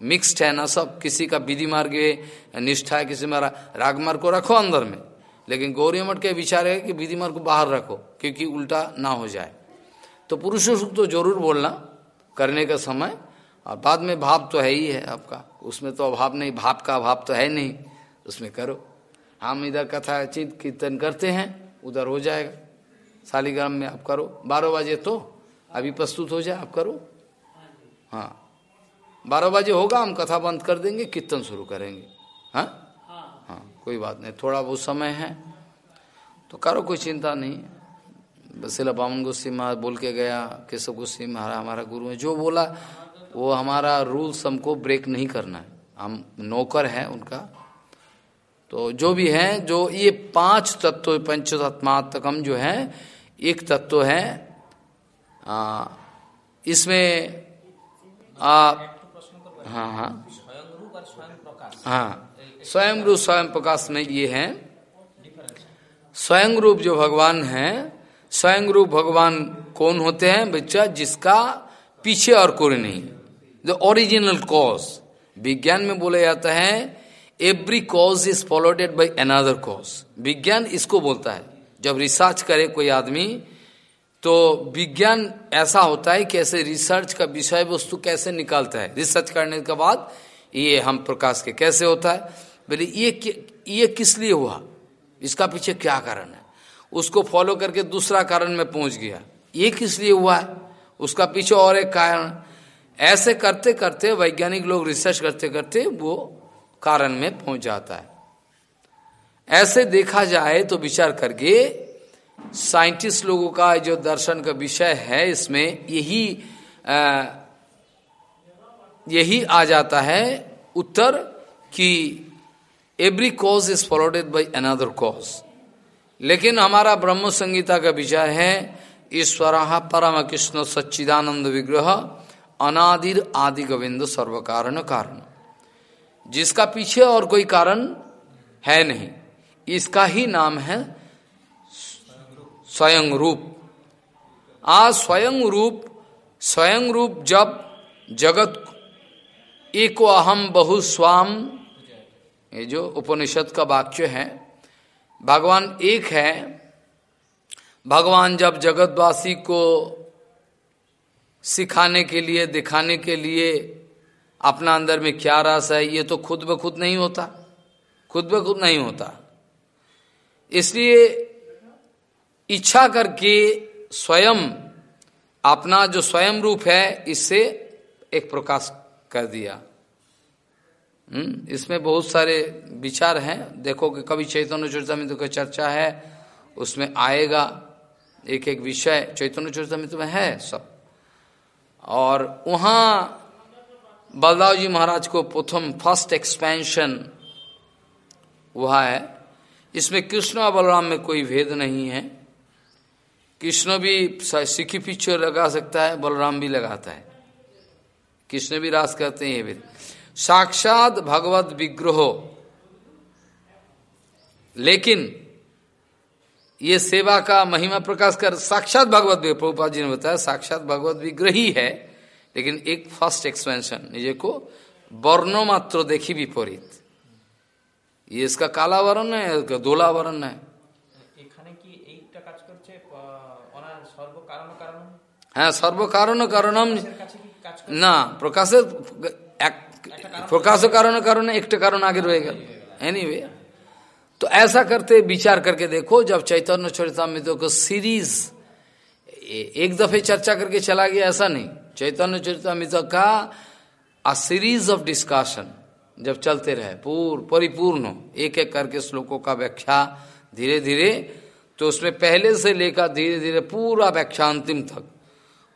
मिक्सड है ना सब, किसी का विधि मार्ग निष्ठा है, किसी में राग मार्ग को रखो अंदर में। लेकिन गौरी मठ के विचार है कि विधि मार्ग को बाहर रखो, क्योंकि उल्टा ना हो जाए। तो पुरुष तो ज़रूर बोलना, करने का समय, और बाद में भाव तो है ही है आपका। उसमें तो अभाव नहीं, भाव का अभाव तो है नहीं, उसमें करो। हम इधर कथा चित कीर्तन करते हैं, उधर हो जाएगा। शालीग्राम में आप करो। बारह बजे तो अभी प्रस्तुत हो जाए, आप करो। हाँ। बारह बजे होगा, हम कथा बंद कर देंगे, कीर्तन शुरू करेंगे। हाँ? हाँ कोई बात नहीं, थोड़ा बहुत समय है। तो करो, कोई चिंता नहीं। बसीला बामन गोस्वी महाराज बोल के गया, केशव गोस्वी महाराज, हमारा गुरु है, जो बोला, वो हमारा रूल्स हमको ब्रेक नहीं करना है। हम नौकर हैं उनका। तो जो भी है जो ये पाँच तत्व पंचतत्मात्मकम जो है एक तत्व है आ, इसमें आ, हाँ हाँ। हाँ स्वयं रूप स्वयं प्रकाश में ये है। स्वयं रूप जो भगवान है स्वयं रूप भगवान कौन होते हैं बच्चा जिसका पीछे और कोई नहीं। द ओरिजिनल कॉज विज्ञान में बोला जाता है every cause is followed by another cause विज्ञान इसको बोलता है जब रिसर्च करे कोई आदमी तो विज्ञान ऐसा होता है कि ऐसे रिसर्च का विषय वस्तु कैसे निकालता है रिसर्च करने के बाद ये हम प्रकाश के कैसे होता है बोले ये ये किस लिए हुआ इसका पीछे क्या कारण है उसको फॉलो करके दूसरा कारण में पहुँच गया ये किस लिए हुआ है उसका पीछे और एक कारण ऐसे करते करते वैज्ञानिक लोग रिसर्च करते करते वो कारण में पहुँच जाता है। ऐसे देखा जाए तो विचार करके साइंटिस्ट लोगों का जो दर्शन का विषय है इसमें यही आ, यही आ जाता है उत्तर कि every cause is followed by another cause लेकिन हमारा ब्रह्म संगीता का विषय है ईश्वर परम कृष्ण सच्चिदानंद विग्रह अनादिर आदि गोविंद सर्व कारण कारण। जिसका पीछे और कोई कारण है नहीं। इसका ही नाम है स्वयं रूप। आज स्वयं रूप स्वयं रूप जब जगत एको अहम बहु स्वाम। ये जो उपनिषद का वाक्य है, भगवान एक है। भगवान जब जगतवासी को सिखाने के लिए, दिखाने के लिए अपना अंदर में क्या रस है, ये तो खुद ब खुद नहीं होता। खुद ब खुद नहीं होता। इसलिए इच्छा करके स्वयं, अपना जो स्वयं रूप है, इससे एक प्रकाश कर दिया। हम्म इसमें बहुत सारे विचार हैं। देखो कि कभी चैतन्य चरितमित्र का चर्चा है, उसमें आएगा एक एक विषय। चैतन्य चरितमित्र में है सब। और वहाँ बलदाव जी महाराज को प्रथम फ़र्स्ट एक्सपेंशन हुआ है। इसमें कृष्ण और बलराम में कोई भेद नहीं है। कृष्ण भी सिखी पिक्चर लगा सकता है, बलराम भी लगाता है। कृष्ण भी रास करते हैं ये भेद। साक्षात भगवत विग्रह। लेकिन ये सेवा का महिमा प्रकाश कर साक्षात भगवत प्रभुपा जी ने बताया, साक्षात भगवत विग्रही है। लेकिन एक फर्स्ट एक्सपेंशन निजे को वर्ण मात्र देखी विपरीत ये इसका काला वर्ण है दोला वर्ण है হ্যাঁ সর্বকারণ কারণম না প্রকাশের प्रकाश कारण कारण एक कारण आगे रहेगा एनीवे तो ऐसा करते विचार करके देखो जब चैतन्य चरितमृत को सीरीज एक दफे चर्चा करके चला गया ऐसा नहीं चैतन्य चरितमृत का आ सीरीज़ ऑफ़ डिस्कशन जब चलते रहे पूर्ण परिपूर्ण एक एक करके श्लोकों का व्याख्या धीरे धीरे तो उसमें पहले से लेकर धीरे धीरे पूरा व्याख्या अंतिम तक।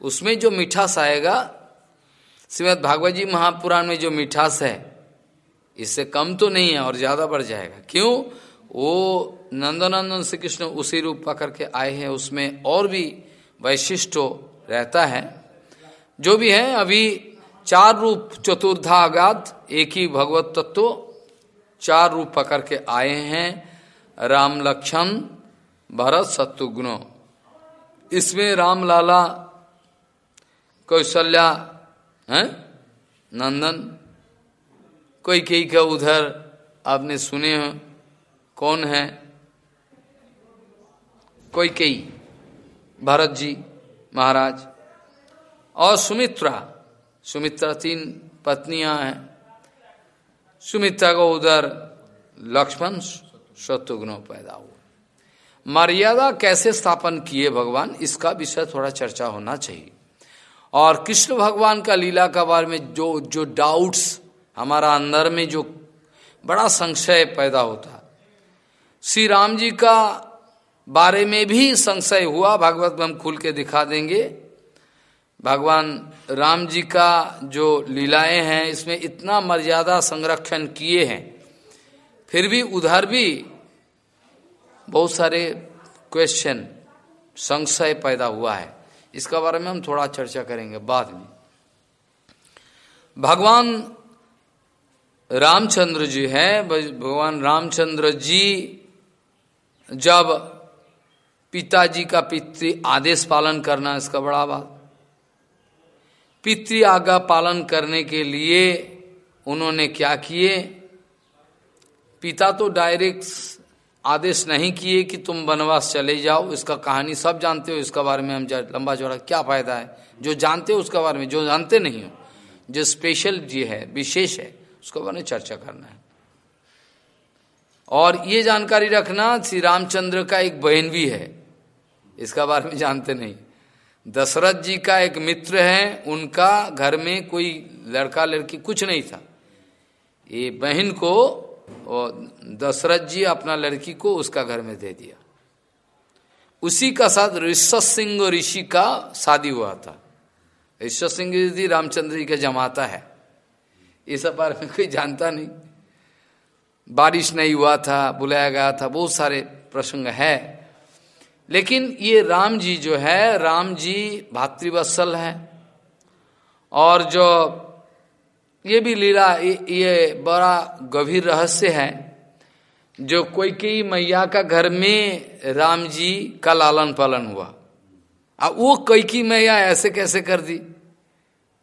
उसमें जो मिठास आएगा, श्रीमद भागवत जी महापुराण में जो मिठास है, इससे कम तो नहीं है और ज़्यादा बढ़ जाएगा। क्यों? वो नंदनंदन श्री कृष्ण उसी रूप पकड़ के आए हैं, उसमें और भी वैशिष्ट रहता है। जो भी है, अभी चार रूप चतुर्धा आगाध एक ही भगवत तत्व, चार रूप पकड़ के आए हैं। राम लक्षण, भरत शत्रुघ्न इसमें राम लाला कौशल्या, हैं? नंदन, कोई कई का उधर आपने सुने हो? कौन है? कोई कई भरत जी, महाराज। और सुमित्रा। सुमित्रा तीन पत्नियाँ हैं। सुमित्रा को उधर लक्ष्मण शत्रुघ्न पैदा हुआ मर्यादा कैसे स्थापन किए भगवान, इसका विषय थोड़ा चर्चा होना चाहिए। और कृष्ण भगवान का लीला का बारे में जो जो डाउट्स हमारा अंदर में जो बड़ा संशय पैदा होता। श्री राम जी का बारे में भी संशय हुआ, भागवत में हम खुल के दिखा देंगे। भगवान राम जी का जो लीलाएँ हैं, इसमें इतना मर्यादा संरक्षण किए हैं। फिर भी उधर भी बहुत सारे क्वेश्चन संशय पैदा हुआ है। इसका बारे में हम थोड़ा चर्चा करेंगे बाद में। भगवान रामचंद्र जी हैं। भगवान रामचंद्र जी जब पिताजी का पितृ आदेश पालन करना, इसका बड़ा बात। पितृ आज्ञा पालन करने के लिए उन्होंने क्या किए? पिता तो डायरेक्ट आदेश नहीं किए कि तुम वनवास चले जाओ, इसका कहानी सब जानते हो, इसका बारे में हम लंबा चौड़ा क्या फ़ायदा है? जो जानते हो उसका बारे में, जो जानते नहीं हो, जो स्पेशल जी है, विशेष है, उसके बारे में चर्चा करना है। और ये जानकारी रखना, श्री रामचंद्र का एक बहन भी है, इसका बारे में जानते नहीं। दशरथ जी का एक मित्र है, उनका घर में कोई लड़का लड़की कुछ नहीं था। ये बहन को दशरथ जी अपना लड़की को उसका घर में दे दिया। उसी का साथ ऋषभ सिंह ऋषि का शादी हुआ था। ऋषभ सिंह जी रामचंद्र जी का जमाता है। इस बारे में कोई जानता नहीं। बारिश नहीं हुआ था, बुलाया गया था, बहुत सारे प्रसंग है। लेकिन ये राम जी जो है, राम जी भातृवत्सल है। और जो ये भी लीला, ये बड़ा गंभीर रहस्य है, जो कोई कई मैया का घर में राम जी का लालन पालन हुआ। अब वो कई की मैया ऐसे कैसे कर दी?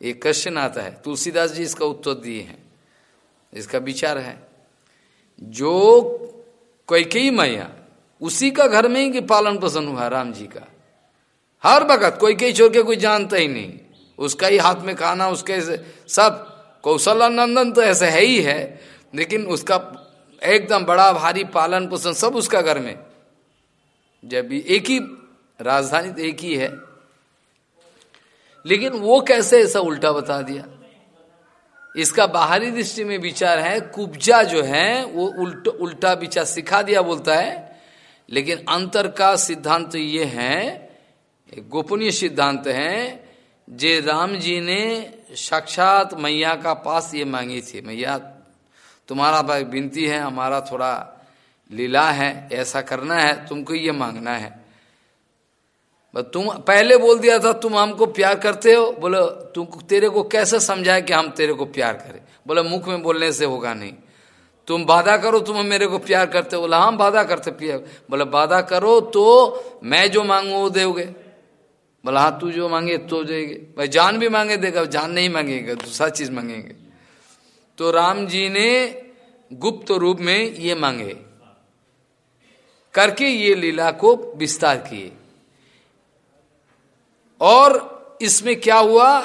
ये क्वेश्चन आता है। तुलसीदास जी इसका उत्तर दिए हैं। इसका विचार है, जो कोई कई मैया उसी का घर में ही कि पालन पोषण हुआ राम जी का। हर वक्त कोई कई छोड़ के कोई जानता ही नहीं। उसका ही हाथ में खाना, उसके सब कौशलानंदन तो ऐसे है ही है, लेकिन उसका एकदम बड़ा भारी पालन पोषण सब उसका घर में। जब भी एक ही राजधानी तो एक ही है। लेकिन वो कैसे ऐसा उल्टा बता दिया? इसका बाहरी दृष्टि में विचार है, कुब्जा जो है, वो उल्ट, उल्टा विचार सिखा दिया बोलता है लेकिन अंतर का सिद्धांत ये है गोपनीय सिद्धांत है, जे राम जी ने साक्षात मैया का पास ये मांगी थी, मैया, तुम्हारा भाई विनती है, हमारा थोड़ा लीला है, ऐसा करना है, तुमको ये मांगना है। तुम पहले बोल दिया था, तुम हमको प्यार करते हो, बोलो, तुम तेरे को कैसे समझाए कि हम तेरे को प्यार करें? बोले, मुख में बोलने से होगा नहीं। तुम वादा करो, तुम मेरे को प्यार करते हो। बोला हम वादा करते प्यार बोले, वादा करो तो मैं जो मांगू वो दोगे। बोला हाँ तू जो मांगे तो देंगे। भाई, जान भी मांगे देगा, जान नहीं मांगेगा दूसरा चीज़ मांगेंगे। तो राम जी ने गुप्त रूप में ये मांगे। करके ये लीला को विस्तार किए। और इसमें क्या हुआ?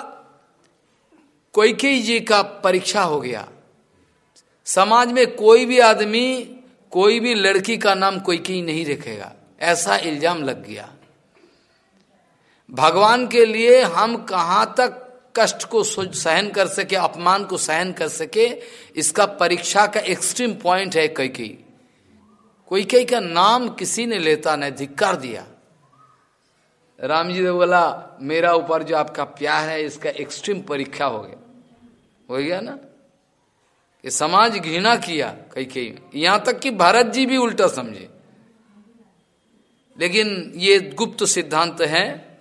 कोई के जी का परीक्षा हो गया। समाज में कोई भी आदमी, कोई भी लड़की का नाम कोई की नहीं रखेगा ऐसा इल्ज़ाम लग गया। भगवान के लिए हम कहाँ तक कष्ट को सहन कर सके, अपमान को सहन कर सके, इसका परीक्षा का एक्सट्रीम पॉइंट है कई कई कोई कई का नाम किसी ने लेता नहीं, धिक्कार दिया। राम जी ने बोला, मेरा ऊपर जो आपका प्यार है, इसका एक्सट्रीम परीक्षा हो गया। हो गया ना? कि समाज घृणा किया कई कई। यहाँ तक कि भारत जी भी उल्टा समझे। लेकिन ये गुप्त सिद्धांत है।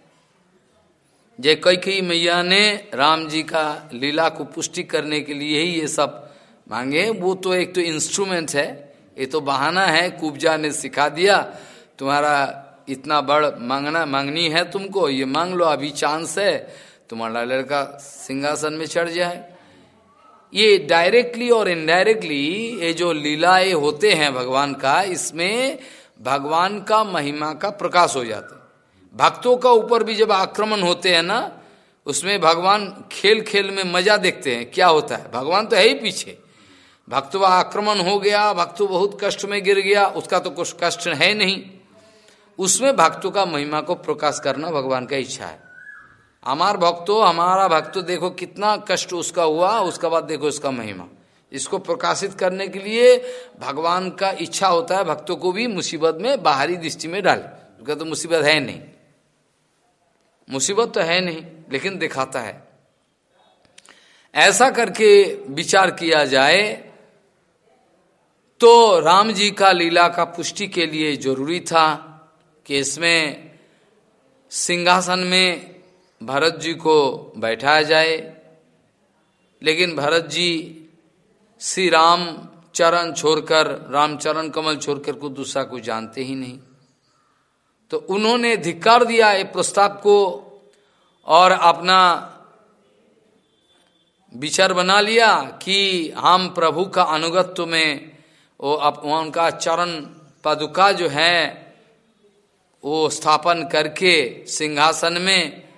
जय कई मैया ने राम जी का लीला को पुष्टि करने के लिए ही ये सब मांगे। वो तो एक तो इंस्ट्रूमेंट है। ये तो बहाना है। कुब्जा ने सिखा दिया। तुम्हारा इतना बड़ मांगना, मांगनी है तुमको। ये मांग लो। अभी चांस है। तुम्हारा लड़का सिंहासन में चढ़ जाए। ये डायरेक्टली और इनडायरेक्टली ये जो लीलाएँ होते हैं भगवान का, इसमें भगवान का महिमा का प्रकाश हो जाता है। भक्तों का ऊपर भी जब आक्रमण होते हैं ना, उसमें भगवान खेल खेल में मज़ा देखते हैं, क्या होता है? भगवान तो है ही पीछे। भक्त आक्रमण हो गया, भक्तों बहुत कष्ट में गिर गया, उसका तो कुछ कष्ट है नहीं। उसमें भक्तों का महिमा को प्रकाश करना भगवान का इच्छा है। हमार भक्तों, हमारा भक्तों, देखो कितना कष्ट उसका हुआ, उसका बाद देखो उसका महिमा। इसको प्रकाशित करने के लिए भगवान का इच्छा होता है भक्तों को भी मुसीबत में बाहरी दृष्टि में डाल। उसका तो मुसीबत है नहीं। मुसीबत तो है नहीं, लेकिन दिखाता है। ऐसा करके विचार किया जाए तो राम जी का लीला का पुष्टि के लिए ज़रूरी था कि इसमें सिंहासन में भरत जी को बैठाया जाए। लेकिन भरत जी श्री राम चरण छोड़कर रामचरण कमल छोड़कर को दूसरा को जानते ही नहीं। तो उन्होंने धिक्कार दिया ये प्रस्ताव को और अपना विचार बना लिया कि हम प्रभु का अनुगत्व में वो अप, उनका चरण पादुका जो है वो स्थापन करके सिंहासन में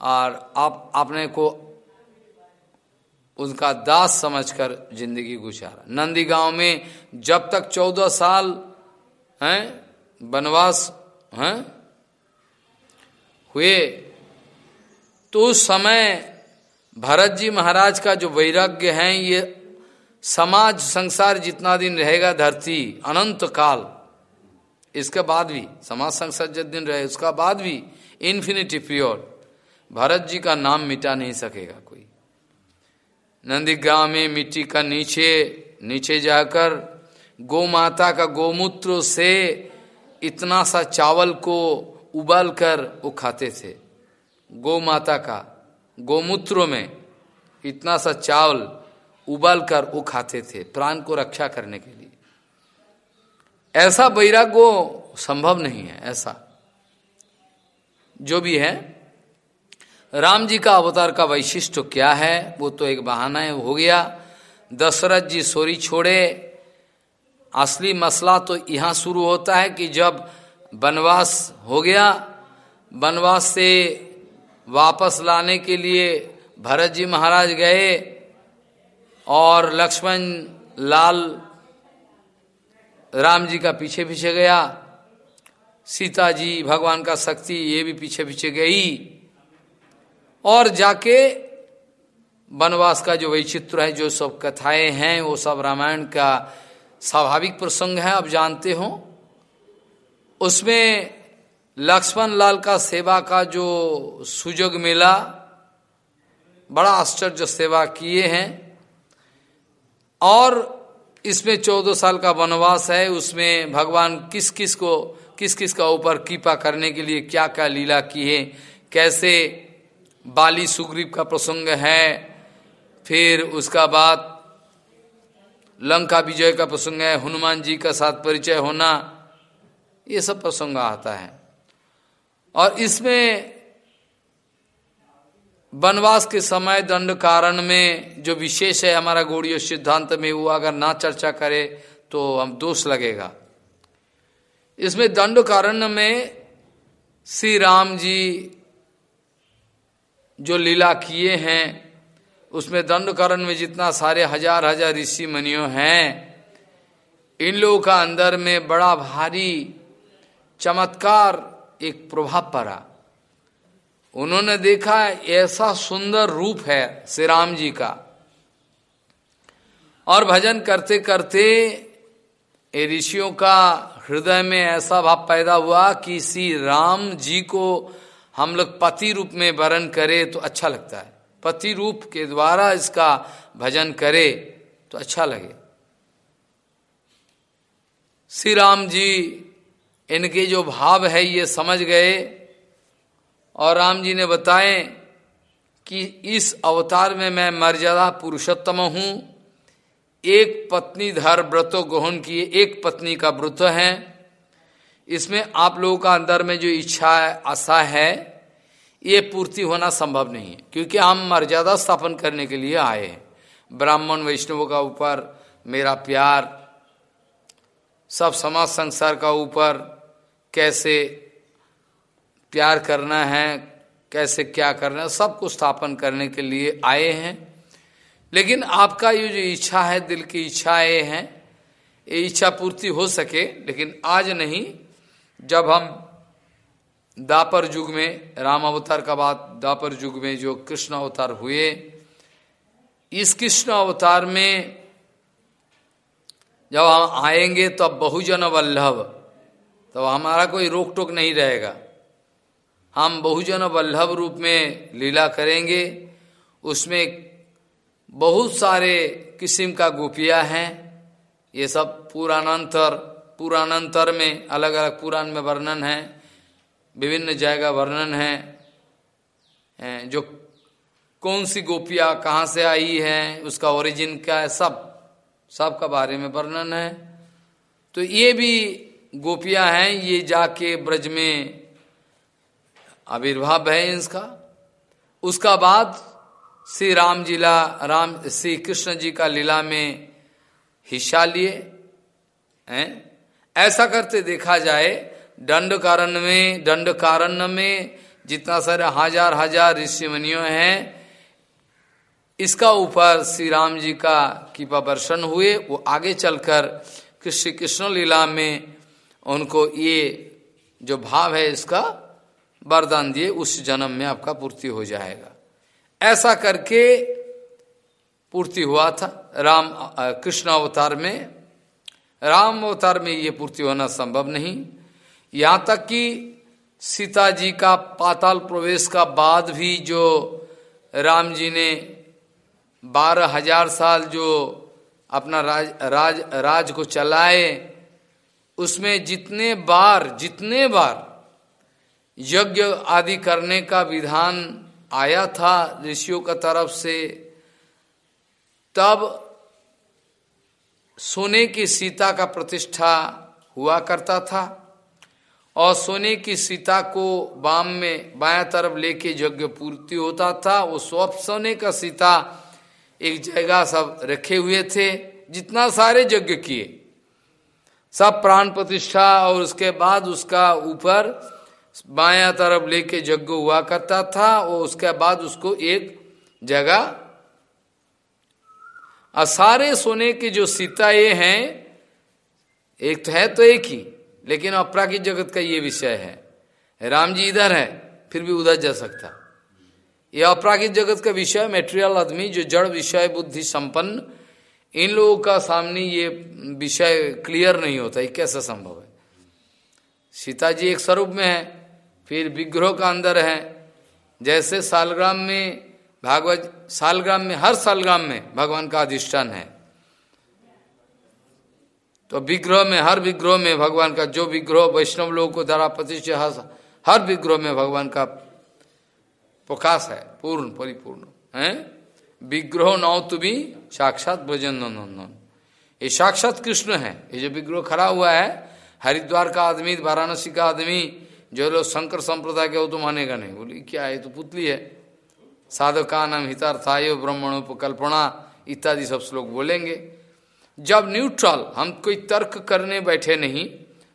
और आप अपने को उनका दास समझकर ज़िंदगी गुजारा। नंदी गाँव में जब तक चौदह साल हैं, वनवास, हैं, हुए तो उस समय भरत जी महाराज का जो वैराग्य है, ये समाज संसार जितना दिन रहेगा धरती अनंत काल, इसके बाद भी, समाज संसार जित दिन रहे, उसका बाद भी इन्फिनिटी प्योर भरत जी का नाम मिटा नहीं सकेगा कोई। नंदीग्राम में मिट्टी का नीचे नीचे जाकर गौ माता का गोमूत्र से इतना सा चावल को उबाल कर वो खाते थे। गौ माता का गोमूत्र में इतना सा चावल उबाल कर वो खाते थे प्राण को रक्षा करने के लिए। ऐसा वैराग्य संभव नहीं है, ऐसा। जो भी है राम जी का अवतार का वैशिष्ट क्या है? वो तो एक बहाना है, हो गया। दशरथ जी सोरी छोड़े। असली मसला तो यहाँ शुरू होता है कि जब वनवास हो गया, वनवास से वापस लाने के लिए भरत जी महाराज गए और लक्ष्मण लाल राम जी का पीछे पीछे गया। सीता जी भगवान का शक्ति ये भी पीछे पीछे गई। और जाके वनवास का जो वैचित्र है, जो सब कथाएँ हैं, वो सब रामायण का स्वाभाविक प्रसंग है, आप जानते हो। उसमें लक्ष्मण लाल का सेवा का जो सुजग मिला, बड़ा आश्चर्य सेवा किए हैं। और इसमें चौदह साल का वनवास है, उसमें भगवान किस किस को किस किस का ऊपर कृपा करने के लिए क्या क्या लीला की है, कैसे बाली सुग्रीव का प्रसंग है, फिर उसका बाद लंका विजय का प्रसंग है, हनुमान जी का साथ परिचय होना, ये सब प्रसंग आता है। और इसमें वनवास के समय दंड कारण में जो विशेष है हमारा गौड़ीय सिद्धांत में, वो अगर ना चर्चा करे तो हम दोष लगेगा। इसमें दंड कारण में श्री राम जी जो लीला किए हैं, उसमें दंडकरण में जितना सारे हज़ार हज़ार ऋषि मनियों हैं, इन लोगों का अंदर में बड़ा भारी, चमत्कार एक प्रभाव पड़ा। उन्होंने देखा, ऐसा सुंदर रूप है श्री राम जी का। और भजन करते करते ये ऋषियों का हृदय में ऐसा भाव पैदा हुआ कि श्री राम जी को हम लोग पति रूप में वर्ण करें तो अच्छा लगता है। पति रूप के द्वारा इसका भजन करे तो अच्छा लगे। श्री राम जी, इनके जो भाव है ये समझ गए और राम जी ने बताए कि इस अवतार में मैं मर्यादा पुरुषोत्तम हूँ। एक पत्नी धर व्रतो ग्रहण किए, एक पत्नी का व्रत है। इसमें आप लोगों का अंदर में जो इच्छा है, आशा है, ये पूर्ति होना संभव नहीं है। क्योंकि हम मर्यादा स्थापन करने के लिए आए हैं। ब्राह्मण, वैष्णवों का ऊपर मेरा प्यार, सब समाज संसार का ऊपर कैसे प्यार करना है, कैसे क्या करना है सबको स्थापन करने के लिए आए हैं। लेकिन आपका ये जो इच्छा है, दिल की इच्छाएँ हैं, ये इच्छा पूर्ति हो सके, लेकिन आज नहीं जब हम दापर युग में, राम अवतार का बाद दापर युग में जो कृष्ण अवतार हुए, इस कृष्ण अवतार में जब हम आएँगे तब तो बहुजन वल्लभ तो हमारा कोई रोक टोक नहीं रहेगा। हम बहुजन वल्लभ रूप में लीला करेंगे, उसमें बहुत सारे किस्म का गोपिया हैं, ये सब पुराणांतर पुराणांतर में अलग अलग पुराण में वर्णन है, विभिन्न जगह वर्णन है जो कौन सी गोपिया कहाँ से आई है, उसका ओरिजिन क्या है, सब सबका बारे में वर्णन है। तो ये भी गोपियाँ हैं, ये जाके ब्रज में आविर्भाव है इसका। उसका बाद श्री राम जिला राम, श्री कृष्ण जी का लीला में हिस्सा लिए, हैं। ऐसा करते देखा जाए, दंड कारण में, दंड कारण में जितना सारे हज़ार हज़ार ऋषि मुनियों हैं, इसका ऊपर श्री राम जी का कृपा वर्षण हुए, वो आगे चलकर कृष्ण कृष्ण लीला में उनको ये जो भाव है, इसका वरदान दिए, उस जन्म में आपका पूर्ति हो जाएगा। ऐसा करके पूर्ति हुआ था, राम कृष्ण अवतार में राम अवतार में ये पूर्ति होना संभव नहीं। यहाँ तक कि सीता जी का पाताल प्रवेश का बाद भी जो राम जी ने बारह हज़ार साल जो अपना राज राज राज को चलाए, उसमें जितने बार जितने बार यज्ञ आदि करने का विधान आया था ऋषियों का तरफ़ से, तब सोने की सीता का प्रतिष्ठा हुआ करता था और सोने की सीता को बाम में बाया तरफ़ लेके यज्ञ पूर्ति होता था। वो सब सोने का सीता एक जगह सब रखे हुए थे, जितना सारे यज्ञ किए। सब प्राण प्रतिष्ठा और उसके बाद उसका ऊपर बाया तरफ़ लेके यज्ञ हुआ करता था और उसके बाद उसको एक जगह और सारे सोने के जो सीता ये हैं, एक तो है तो एक ही, लेकिन अपराकित जगत का ये विषय है। राम जी इधर है, फिर भी उधर जा सकता। ये अपराकित जगत का विषय मेटेरियल आदमी, जो जड़ विषय, बुद्धि संपन्न, इन लोगों का सामने ये विषय क्लियर नहीं होता, ये कैसा संभव है? सीता जी एक स्वरूप में है, फिर विग्रह का अंदर है। जैसे सालग्राम में भागवत सालग्राम में, हर सालग्राम में भगवान का अधिष्ठान है। तो विग्रह में, हर विग्रह में भगवान का, जो विग्रह वैष्णव लोगों को द्वारा प्रतिष्ठित हर हर विग्रह में भगवान का प्रकाश है, पूर्ण, परिपूर्ण, है? विग्रह नौ तुमी साक्षात भजन नंदन ये साक्षात कृष्ण है। ये जो विग्रह खड़ा हुआ है, हरिद्वार का आदमी, वाराणसी का आदमी, जो लोग शंकर संप्रदाय के वो तो मानेगा नहीं। बोली, क्या है? तो पुतली है। साधका नाम हितार्थाय ब्रह्मणोपकल्पना इत्यादि सब श्लोक बोलेंगे। जब न्यूट्रल, हम कोई तर्क करने बैठे नहीं,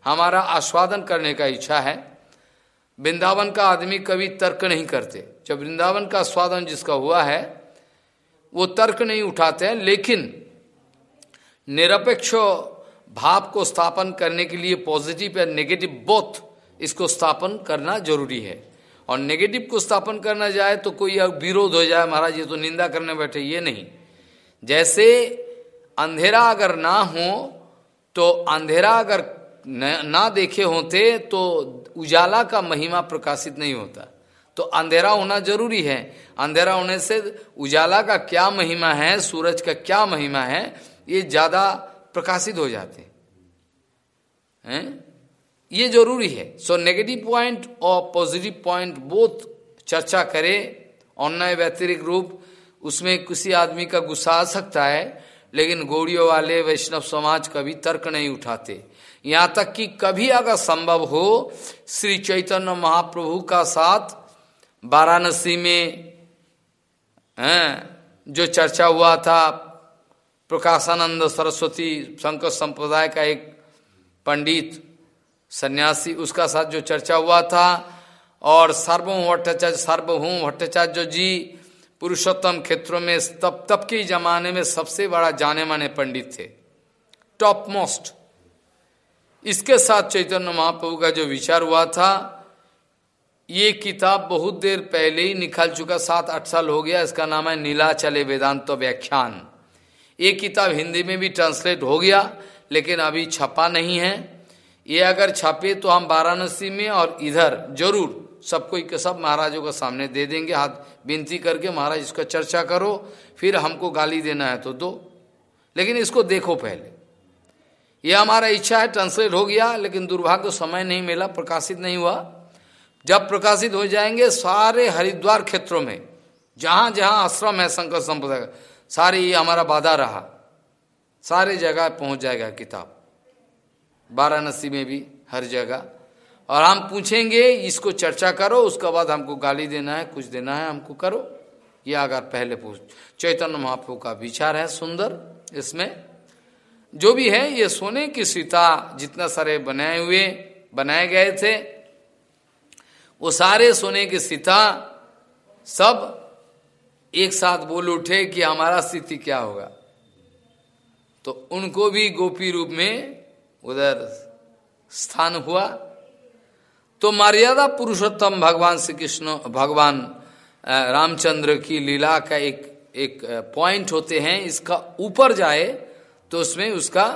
हमारा आस्वादन करने का इच्छा है, वृंदावन का आदमी कभी तर्क नहीं करते। जब वृंदावन का आस्वादन जिसका हुआ है, वो तर्क नहीं उठाते हैं, लेकिन निरपेक्ष भाव को स्थापन करने के लिए पॉजिटिव या नेगेटिव बोथ इसको स्थापन करना ज़रूरी है। और नेगेटिव को स्थापन करना जाए तो कोई विरोध हो जाए, महाराज, ये तो निंदा करने बैठे, ये नहीं। जैसे अंधेरा अगर ना हो तो अंधेरा अगर ना देखे होते तो उजाला का महिमा प्रकाशित नहीं होता। तो अंधेरा होना ज़रूरी है। अंधेरा होने से उजाला का क्या महिमा है, सूरज का क्या महिमा है, ये ज़्यादा प्रकाशित हो जाते हैं? ये ज़रूरी है। सो नेगेटिव पॉइंट और पॉजिटिव पॉइंट बोथ चर्चा करे अन्याय व्यतिरिक रूप। उसमें किसी आदमी का गुस्सा आ सकता है लेकिन गौड़ियों वाले वैष्णव समाज कभी तर्क नहीं उठाते। यहाँ तक कि कभी अगर संभव हो श्री चैतन्य महाप्रभु का साथ वाराणसी में हैं, जो चर्चा हुआ था प्रकाशानंद सरस्वती शंकर संप्रदाय का एक पंडित सन्यासी, उसका साथ जो चर्चा हुआ था, और सार्वभौम भट्टाचार्य सार्वभौम भट्टाचार्य जी पुरुषोत्तम क्षेत्रों में, तब तब के जमाने में सबसे बड़ा जाने माने पंडित थे। टॉप मोस्ट इसके साथ चैतन्य महाप्रभु का जो विचार हुआ था, ये किताब बहुत देर पहले ही निकल चुका सात आठ साल हो गया, इसका नाम है नीला चले वेदांत तो व्याख्यान। ये किताब हिंदी में भी ट्रांसलेट हो गया, लेकिन अभी छपा नहीं है। ये अगर छापे तो हम वाराणसी में और इधर ज़रूर सबको के सब महाराजों के सामने दे देंगे हाथ विनती करके, महाराज इसका चर्चा करो, फिर हमको गाली देना है तो दो। लेकिन इसको देखो पहले। यह हमारा इच्छा है ट्रांसलेट हो गया, लेकिन दुर्भाग्य समय नहीं मिला, प्रकाशित नहीं हुआ। जब प्रकाशित हो जाएँगे सारे हरिद्वार क्षेत्रों में, जहाँ जहाँ आश्रम है शंकर संप्रदाय सारे ये हमारा बाधा रहा। सारे जगह पहुँच जाएगा किताब। वाराणसी में भी, हर जगह। और हम पूछेंगे, इसको चर्चा करो, उसके बाद हमको गाली देना है, कुछ देना है, हमको करो। ये अगर पहले पूछ। चैतन्य महाप्रभु का विचार है सुंदर, इसमें। जो भी है, ये सोने की सीता जितना सारे बनाए हुए, बनाए गए थे, वो सारे सोने की सीता सब एक साथ बोल उठे कि हमारा स्थिति क्या होगा। तो उनको भी गोपी रूप में उधर स्थान हुआ तो मर्यादा पुरुषोत्तम भगवान श्री कृष्ण भगवान रामचंद्र की लीला का एक एक पॉइंट होते हैं। इसका ऊपर जाए तो उसमें उसका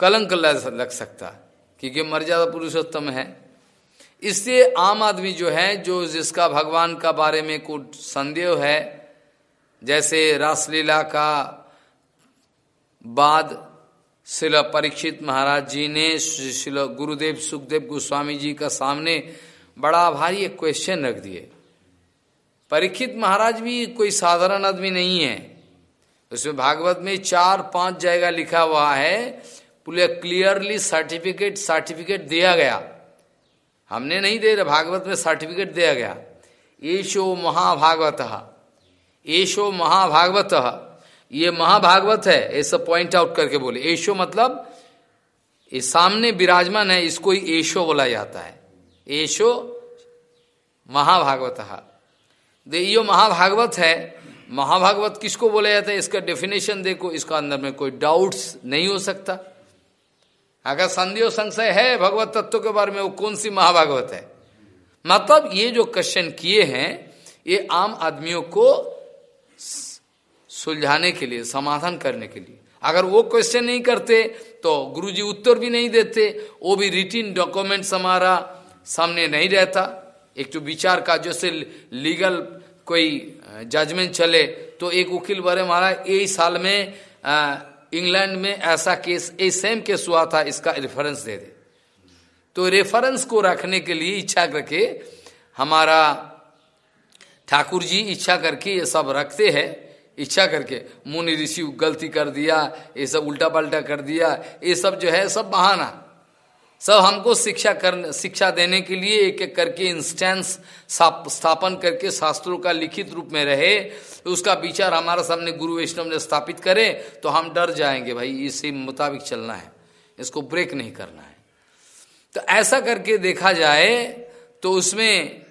कलंक लग सकता, क्योंकि मर्यादा पुरुषोत्तम है। इससे आम आदमी जो है, जो जिसका भगवान का बारे में कुछ संदेह है, जैसे रासलीला का बाद शिल परीक्षित महाराज जी ने शिल गुरुदेव सुखदेव गोस्वामी जी का सामने बड़ा भारी एक क्वेश्चन रख दिए। परीक्षित महाराज भी कोई साधारण आदमी नहीं है। उसमें भागवत में चार पाँच जगह लिखा हुआ है। पूरे क्लियरली सर्टिफिकेट सर्टिफिकेट दिया गया। हमने नहीं दे रहे, भागवत में सर्टिफिकेट दिया गया। येषो महाभागवत येषो महाभागवत। ये महाभागवत है ऐसा पॉइंट आउट करके बोले। एशो मतलब ये सामने विराजमान है, इसको ही एशो बोला जाता है। एशो महाभागवत। ये महाभागवत है, महाभागवत किसको बोला जाता है? इसका डेफिनेशन देखो, इसका अंदर में कोई डाउट्स नहीं हो सकता। अगर संदेह संशय है भगवत तत्व के बारे में, वो कौन सी महाभागवत है? मतलब ये जो क्वेश्चन किए हैं, ये आम आदमियों को सुलझाने के लिए, समाधान करने के लिए। अगर वो क्वेश्चन नहीं करते तो गुरुजी उत्तर भी नहीं देते, वो भी रिटिन डॉक्यूमेंट हमारा सामने नहीं रहता। एक तो विचार का जैसे लीगल कोई जजमेंट चले तो एक वकील बड़े महाराज, यही साल में इंग्लैंड में ऐसा केस ए सेम केस हुआ था, इसका रेफरेंस दे दे। तो रेफरेंस को रखने के लिए इच्छा करके, हमारा ठाकुर जी इच्छा करके ये सब रखते हैं। इच्छा करके, मुनि ऋषि गलती कर दिया, ये सब उल्टा पल्टा कर दिया, ये सब जो है, सब बहाना। सब हमको शिक्षा कर, शिक्षा देने के लिए एक एक करके इंस्टेंस स्थापन करके शास्त्रों का लिखित रूप में रहे तो उसका विचार हमारे सामने गुरु वैष्णव ने स्थापित करे तो हम डर जाएँगे भाई, इसी मुताबिक चलना है। इसको ब्रेक नहीं करना है। तो ऐसा करके देखा जाए तो उसमें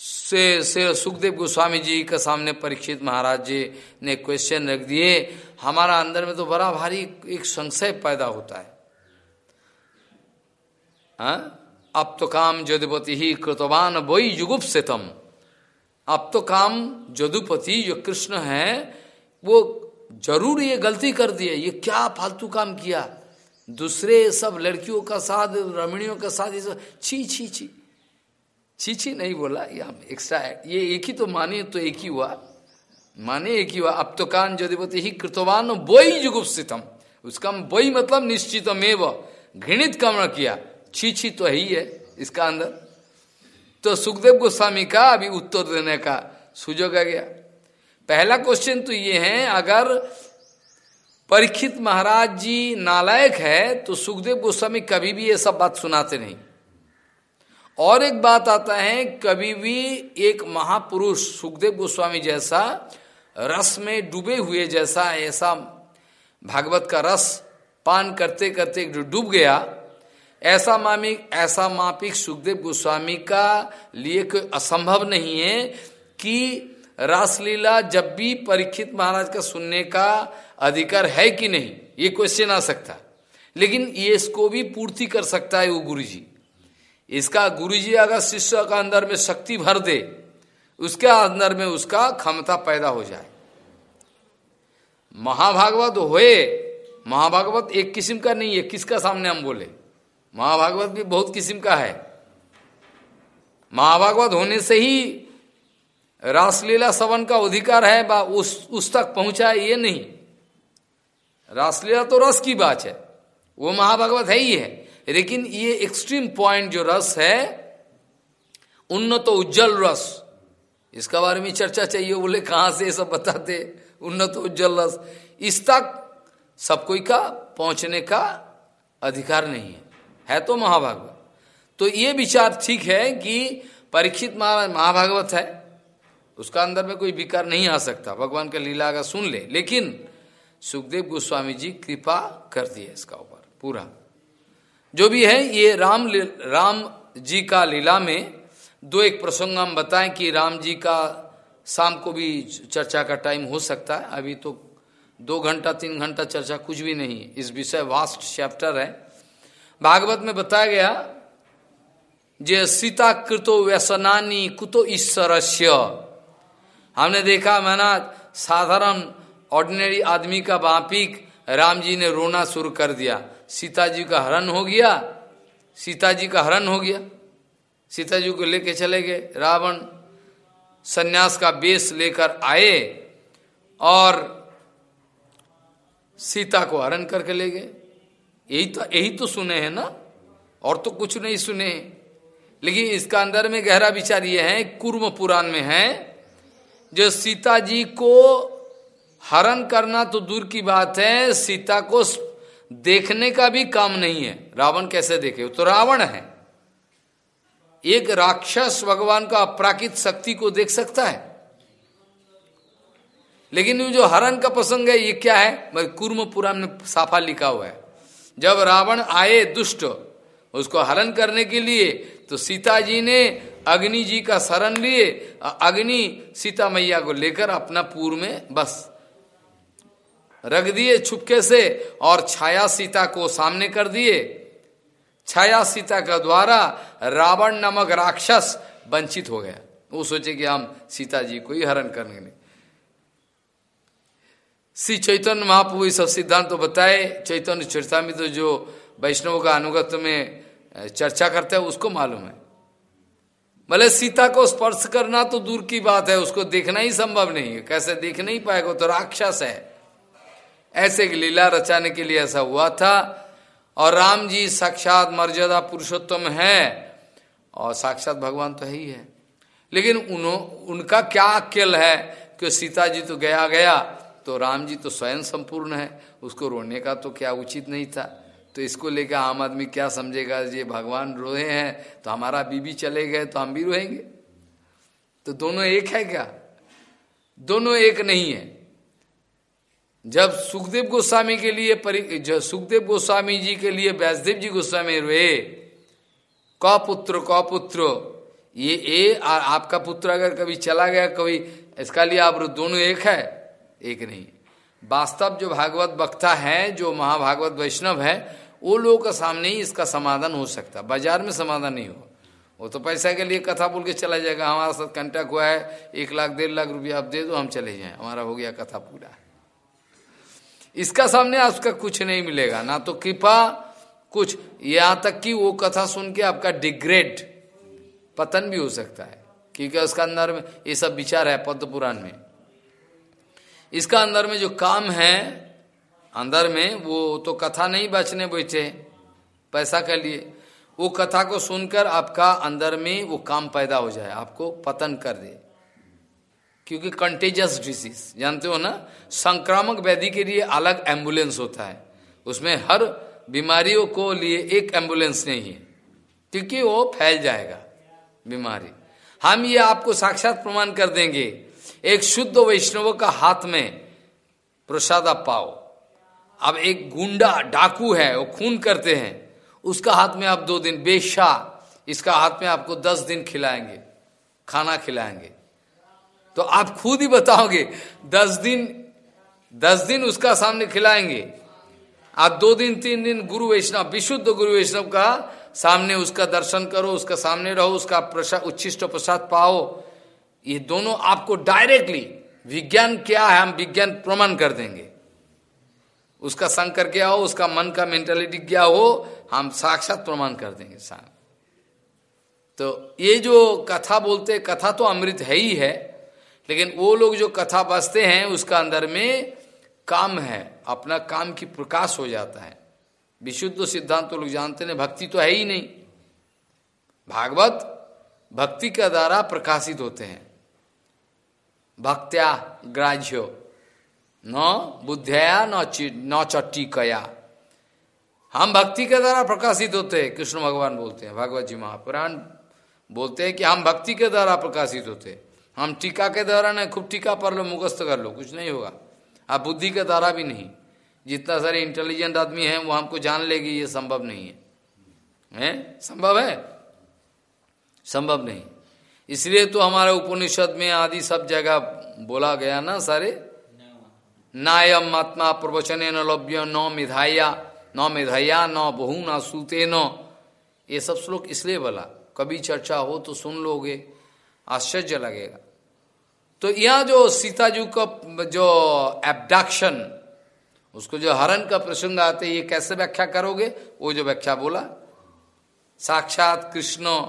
से, से सुखदेव गोस्वामी जी के सामने परीक्षित महाराज जी ने क्वेश्चन रख दिए। हमारा अंदर में तो बड़ा भारी एक संशय पैदा होता है। हा? अब तो काम जदुपति ही कृतवान वही युगुप से तम अब तो काम जदुपति जो कृष्ण है वो ज़रूर ये गलती कर दिए। ये क्या फालतू काम किया? दूसरे सब लड़कियों का साथ रमणियों का साथ ये सब छी छी छी चीची नहीं बोला, ये हम एक्स्ट्रा ये एक ही तो माने तो एक ही हुआ। माने एक ही हुआ। अब तो कान जदिपति ही कृतवान बोई जुगुप्सितम। उसका बोई मतलब निश्चितम एवं घृणित काम किया। छी तो ही है इसका अंदर। तो सुखदेव गोस्वामी का अभी उत्तर देने का सुजोग आ गया। पहला क्वेश्चन तो ये है, अगर परीक्षित महाराज जी नालायक है तो सुखदेव गोस्वामी कभी भी ये सब बात सुनाते नहीं। और एक बात आता है, कभी भी एक महापुरुष सुखदेव गोस्वामी जैसा रस में डूबे हुए जैसा, ऐसा भागवत का रस पान करते करते जो डूब गया, ऐसा मामिक ऐसा मापिक सुखदेव गोस्वामी का लिए कोई असंभव नहीं है कि रासलीला जब भी परीक्षित महाराज का सुनने का अधिकार है कि नहीं, ये क्वेश्चन आ सकता। लेकिन ये इसको भी पूर्ति कर सकता है वो गुरु जी इसका गुरुजी अगर शिष्य का अंदर में शक्ति भर दे, उसके अंदर में उसका क्षमता पैदा हो जाए। महाभागवत होए, महाभागवत एक किस्म का नहीं है किसका सामने हम बोले? महाभागवत भी बहुत किस्म का है। महाभागवत होने से ही रासलीला सवन का अधिकार है, बा उस उस तक पहुँचा ये नहीं। रासलीला तो रस की बात है, वो महाभागवत है ही है। लेकिन ये एक्सट्रीम पॉइंट जो रस है उन्नत तो उज्जवल रस। इसका बारे में चर्चा चाहिए बोले, कहाँ से सब बताते? उन्नत तो उज्जवल रस। इस तक सब कोई का पहुँचने का अधिकार नहीं है। है तो महाभागवत। तो ये विचार ठीक है कि परीक्षित महाभागवत है। उसका अंदर में कोई विकार नहीं आ सकता। भगवान का लीला का सुन ले। लेकिन सुखदेव गोस्वामी जी कृपा कर दिए इसका ऊपर। पूरा। जो भी है, ये राम राम जी का लीला में दो एक प्रसंग हम बताएँ कि राम जी का शाम को भी चर्चा का टाइम हो सकता है। अभी तो दो घंटा, तीन घंटा चर्चा कुछ भी नहीं इस विषय वास्ट चैप्टर है। भागवत में बताया गया, जे सीता कृतो व्यसनानी कुतो ईश्वरस्य। हमने देखा, मैना साधारण ऑर्डिनरी आदमी का वापिक राम जी ने रोना शुरू कर दिया। सीता जी का हरण हो गया। सीता जी का हरण हो गया। सीता जी को लेके चले गए। रावण सन्यास का बेस लेकर आए और सीता को हरण करके ले गए। यही तो यही तो सुने हैं ना? और तो कुछ नहीं सुने। लेकिन इसका अंदर में गहरा विचार यह है, कुर्म पुराण में है, जो सीता जी को हरण करना तो दूर की बात है, सीता को देखने का भी काम नहीं है। रावण कैसे देखे? तो रावण है। एक राक्षस भगवान का अपराकित शक्ति को देख सकता है। लेकिन जो हरण का प्रसंग है, ये क्या है? कुर्म पुराण में साफा लिखा हुआ है। जब रावण आए दुष्ट, उसको हरण करने के लिए तो सीता जी ने अग्नि जी का शरण लिए अग्नि सीता मैया को लेकर अपना पूर्व में बस रख दिए छुपके से और छाया सीता को सामने कर दिए। छाया सीता का द्वारा रावण नामक राक्षस वंचित हो गया। वो सोचे कि हम सीता जी को ही हरण नहीं श्री चैतन्य महाप्रभु सब सिद्धांत तो बताए। चैतन्य चर्चा में तो जो वैष्णव का अनुगत में चर्चा करते हैं, उसको मालूम है। भले सीता को स्पर्श करना तो दूर की बात है, उसको देखना ही संभव नहीं है। कैसे देख नहीं पाएगा तो राक्षस है। ऐसे एक लीला रचाने के लिए ऐसा हुआ था। और राम जी साक्षात मर्यादा पुरुषोत्तम है, और साक्षात भगवान तो है ही है। लेकिन उनका क्या अकेल है कि सीता जी तो गया गया तो राम जी तो स्वयं संपूर्ण है। उसको रोने का तो क्या उचित नहीं था। तो इसको लेकर आम आदमी क्या समझेगा? ये भगवान रोए हैं तो हमारा बीबी चले गए तो हम भी रोएँगे। तो दोनों एक है क्या? दोनों एक नहीं है। जब सुखदेव गोस्वामी के लिए सुखदेव गोस्वामी जी के लिए व्यासदेव जी गोस्वामी रोए क पुत्र क पुत्र ये ए आ, आपका पुत्र अगर कभी चला गया कभी इसका लिए आप दोनों एक है? एक नहीं। वास्तव जो भागवत वक्ता है जो महाभागवत वैष्णव है वो लोगों का सामने ही इसका समाधान हो सकता बाज़ार में समाधान नहीं हो वो तो पैसा के लिए कथा बोल के चला जाएगा हमारा साथ कंटक हुआ है एक लाख डेढ़ लाख रुपया आप दे दो हम चले जाए। हमारा हो गया कथा पूरा। इसका सामने आपका कुछ नहीं मिलेगा। ना तो कृपा, कुछ। यहाँ तक कि वो कथा सुन के आपका डिग्रेड, पतन भी हो सकता है। क्योंकि उसका अंदर में ये सब विचार है पद्म पुराण में। इसका अंदर में जो काम है, अंदर में वो तो कथा नहीं बचने बैठे, पैसा के लिए। वो कथा को सुनकर आपका अंदर में वो काम पैदा हो जाए, आपको पतन कर दे। क्योंकि कंटेजस डिसीज जानते हो ना? संक्रामक व्याधि के लिए अलग एंबुलेंस होता है। उसमें हर बीमारियों को लिए एक एंबुलेंस नहीं है। क्योंकि वो फैल जाएगा, बीमारी। हम ये आपको साक्षात प्रमाण कर देंगे। एक शुद्ध वैष्णव का हाथ में प्रसाद आप पाओ। अब एक गुंडा, डाकू है, वो खून करते हैं। उसका हाथ में आप दो दिन, बेशा, इसका हाथ में आपको दस दिन खिलाएँगे, खाना खिलाएँगे। तो आप खुद ही बताओगे, दस दिन दस दिन उसका सामने खिलाएँगे। आप दो दिन, तीन दिन गुरु वैष्णव, विशुद्ध गुरु वैष्णव का सामने उसका दर्शन करो, उसका सामने रहो, उसका प्रसाद उच्छिष्ट प्रसाद पाओ। ये दोनों आपको डायरेक्टली विज्ञान क्या है, हम विज्ञान प्रमाण कर देंगे। उसका संकर क्या हो उसका मन का मेंटेलिटी क्या हो, हम साक्षात प्रमाण कर देंगे तो ये जो कथा बोलते कथा तो अमृत है ही है लेकिन वो लोग जो कथा बसते हैं, उसका अंदर में काम है, अपना काम की प्रकाश हो जाता है। विशुद्ध सिद्धांत तो लोग जानते हैं, भक्ति तो है ही नहीं। भागवत भक्ति के द्वारा प्रकाशित होते हैं। भक्त्या ग्राह्य, न बुद्धया, न चट्टी कया हम भक्ति के द्वारा प्रकाशित होते हैं, कृष्ण भगवान बोलते हैं, भगवत जी महापुराण बोलते हैं कि हम भक्ति के द्वारा प्रकाशित होते हम टीका के द्वारा नहीं खूब टीका पढ़ लो मुखस्त कर लो, कुछ नहीं होगा। आप बुद्धि के द्वारा भी नहीं। जितना सारे इंटेलिजेंट आदमी है, वो हमको जान लेगी ये संभव नहीं है। हैं? संभव है? संभव नहीं। इसलिए तो हमारे उपनिषद में आदि सब जगह बोला गया ना सारे? नायम आत्मा प्रवचन न लभ्य, न मिधाया न मिधाया, न बहु, न सूते, न। ये सब श्लोक इसलिए बोला। कभी चर्चा हो तो सुन लोगे। आश्चर्य लगेगा। तो यह जो सीता जी का, जो एबडक्शन उसको जो हरण का प्रसंग आते ये कैसे व्याख्या करोगे? वो जो व्याख्या बोला, साक्षात कृष्ण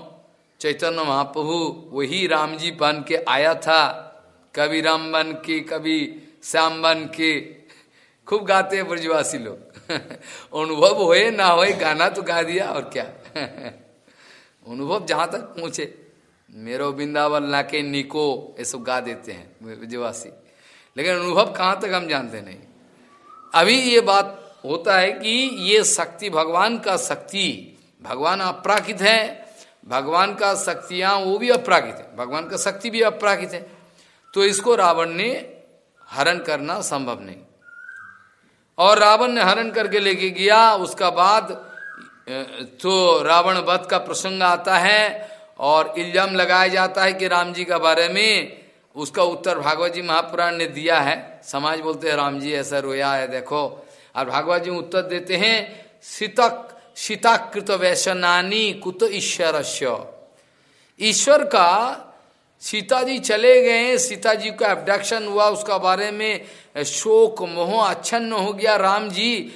चैतन्य महाप्रभु, वही राम जी बन के आया था। कभी राम बन के कभी श्याम बन के। खूब गाते हैं ब्रजवासी लोग। अनुभव होए, ना होए, गाना तो गा दिया, और क्या? अनुभव जहाँ तक पहुँचे। मेरो वृंदावन लाके निको ये सब गा देते हैं ब्रजवासी लेकिन अनुभव कहाँ तक हम जानते नहीं। अभी ये बात होता है कि ये शक्ति भगवान का शक्ति, भगवान अपराकित है, भगवान का शक्तियाँ वो भी अपराकित है, भगवान का शक्ति भी अपराकित है। तो इसको रावण ने हरण करना संभव नहीं। और रावण ने हरण करके लेके गया, उसका बाद तो रावण वध का प्रसंग आता है और इल्ज़ाम लगाया जाता है कि राम जी का बारे में उसका उत्तर भागवत जी महापुराण ने दिया है। समाज बोलते हैं, राम जी ऐसा रोया है, देखो। और भागवत जी उत्तर देते हैं, सीतक, सीताकृत वैश्यनानी कुत ईश्वर ईश्वर का सीता जी चले गए सीता जी का एबडक्शन हुआ, उसका बारे में शोक, मोह, अच्छन्न हो गया। राम जी,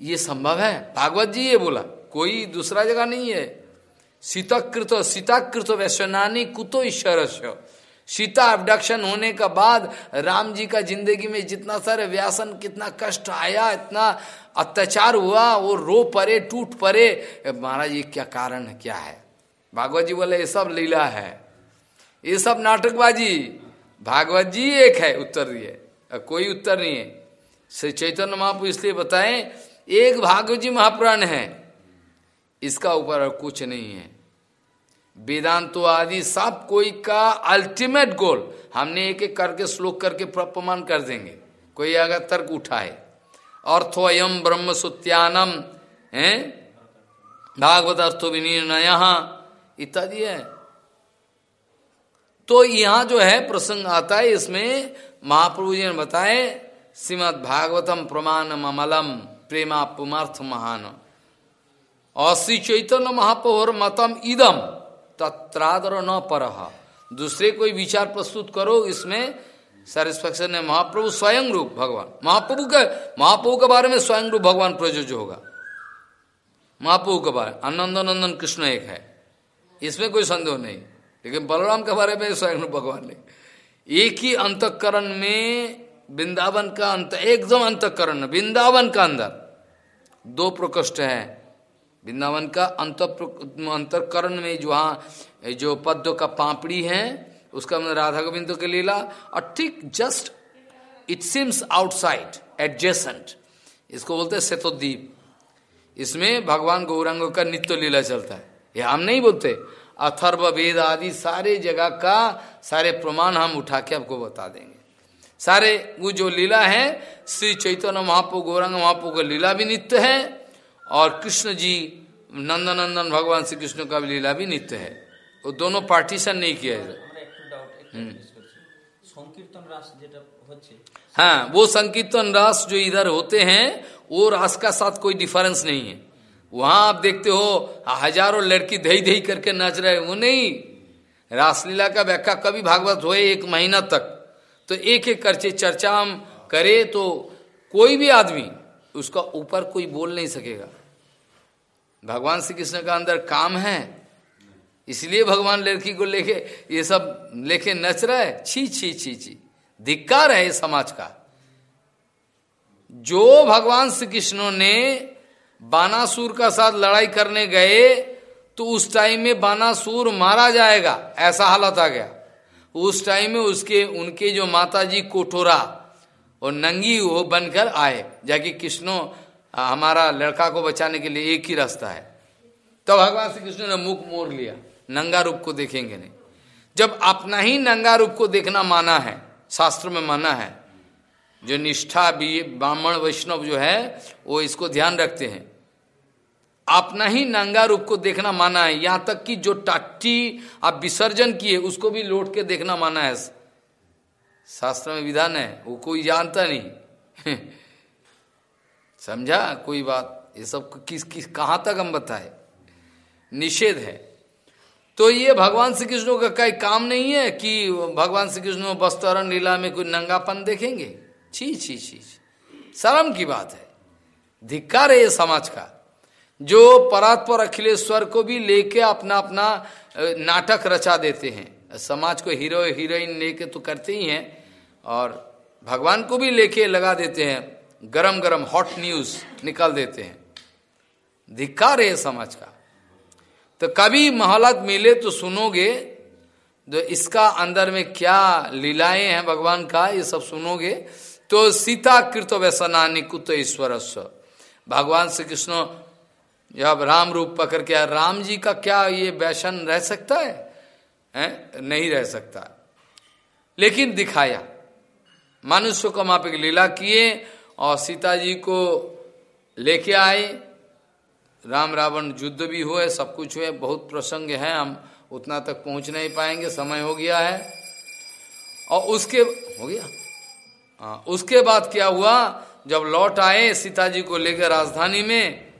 ये संभव है? भागवत जी ये बोला, कोई दूसरा जगह नहीं है। सीताकृत सीताकृत वैश्वनानी कुतो ईश्वर सीता अबडक्शन होने का बाद राम जी का ज़िंदगी में जितना सारे व्यासन, कितना कष्ट आया, इतना अत्याचार हुआ, वो रो परे, टूट परे। महाराज, ये क्या कारण क्या है? भागवत जी बोले, ये सब लीला है। ये सब नाटकबाजी। भागवत जी एक है, उत्तर दिए। कोई उत्तर नहीं है। श्री चैतन्य महापुर इसलिए बताएँ, एक भागवत जी महापुराण है। इसका ऊपर कुछ नहीं है। वेदांतो आदि सब कोई का अल्टीमेट गोल हमने एक एक करके श्लोक करके प्रमाण कर देंगे। कोई अगर तर्क उठाए अर्थो अयम ब्रह्म सुत्यानम है? भागवत अर्थो विनिर्णय, इत्यादि है। तो यहाँ जो है प्रसंग आता है, इसमें महाप्रभु जी ने बताए श्रीमद भागवतम प्रमाण ममलम प्रेमा पुमार्थ महान। श्री चैतन्य महापौर मतम इदम। तत्रादर न पर। दूसरे कोई विचार प्रस्तुत करो, इसमें सेटिस्फैक्शन है महाप्रभु स्वयं रूप भगवान। महाप्रभु के महाप्रभु के बारे में स्वयं रूप भगवान प्रयोज्य होगा। महाप्रभु के बारे आनंद नंदन कृष्ण एक है। इसमें कोई संदेह नहीं। लेकिन बलराम के बारे में स्वयं रूप भगवान ने एक ही अंतकरण में वृंदावन का अंत, एकदम अंतकरण, वृंदावन का अंदर। दो प्रकोष्ठ है। वृंदावन का अंत अंतकरण में जो वहाँ, जो पद्म का पापड़ी है, उसका मतलब राधा गोविंद के लीला, और ठीक just it seems outside adjacent इसको बोलते हैं सेतोद्वीप। इसमें भगवान गौरांग का नित्य लीला चलता है। ये हम नहीं बोलते। अथर्व, वेद आदि सारे जगह का सारे प्रमाण हम उठा के आपको बता देंगे। सारे वो जो लीला है, श्री चैतन्य महापो गौरंग महापो का लीला भी नित्य है और कृष्ण जी नंदनंदन भगवान श्री कृष्ण का भी लीला भी नित्य है। वो दोनों पार्टीशन नहीं किया है। हाँ वो संकीर्तन रास जो इधर होते हैं वो रास का साथ कोई डिफरेंस नहीं है। वहाँ आप देखते हो हज़ारों लड़की दही दही करके नाच रहे वो नहीं। रासलीला का व्याख्या कभी भागवत हुए एक महीना तक। तो एक एक करके चर्चा हम करे तो कोई भी आदमी उसका ऊपर कोई बोल नहीं सकेगा। भगवान श्री कृष्ण का अंदर काम है। इसलिए भगवान लड़की को लेके ये सब लेके नच रहा है। छी छी छी छी। धिक्कार है समाज का। जो भगवान श्री कृष्ण ने बानासुर का साथ लड़ाई करने गए तो उस टाइम में बानासुर मारा जाएगा। ऐसा हालत आ गया। उस टाइम में उसके, उनके जो माताजी कोठोरा और नंगी वो बनकर आए जाकि कृष्णो हमारा लड़का को बचाने के लिए एक ही रास्ता है। तो भगवान श्री कृष्ण ने मुख मोड़ लिया, नंगा रूप को देखेंगे नहीं। जब अपना ही नंगा रूप को देखना माना है, शास्त्र में माना है, जो निष्ठा भी ब्राह्मण वैष्णव जो है, वो इसको ध्यान रखते हैं। अपना ही नंगा रूप को देखना माना है, यहाँ तक कि जो टाटी आप विसर्जन किए, उसको भी लौट के देखना माना है। शास्त्र में विधान है, वो कोई जानता नहीं। समझा? कोई बात, ये सब किस किस, कहाँ तक हम बताए? निषेध है। तो ये भगवान श्री कृष्ण का कई काम नहीं है कि भगवान श्री कृष्ण वस्तरण लीला में कोई नंगापन देखेंगे? छी छी छी शर्म की बात है। धिक्कार है ये समाज का। जो परात्पर अखिलेश्वर को भी लेके अपना अपना नाटक रचा देते हैं। समाज को हीरो हीरोइन लेके तो करते ही हैं और भगवान को भी लेके लगा देते हैं गरम गरम हॉट न्यूज़ निकाल देते हैं। धिक्कार है समाज का। तो कभी मोहलत मिले तो सुनोगे तो इसका अंदर में क्या लीलाएँ हैं भगवान का ये सब सुनोगे तो सीता कृत व्यसना निकुत ईश्वर भगवान श्री कृष्ण जब राम रूप पकड़ के राम जी का क्या ये वैसन रह सकता है, है? नहीं रह सकता। लेकिन दिखाया। मनुष्य को मापे लीला किए और सीता जी को लेके आए। राम रावण युद्ध भी हुए, सब कुछ हुए, बहुत प्रसंग है, हम उतना तक पहुँच नहीं पाएँगे, समय हो गया है। और उसके, हो गया? हाँ उसके बाद क्या हुआ? जब लौट आए, सीता जी को लेकर राजधानी में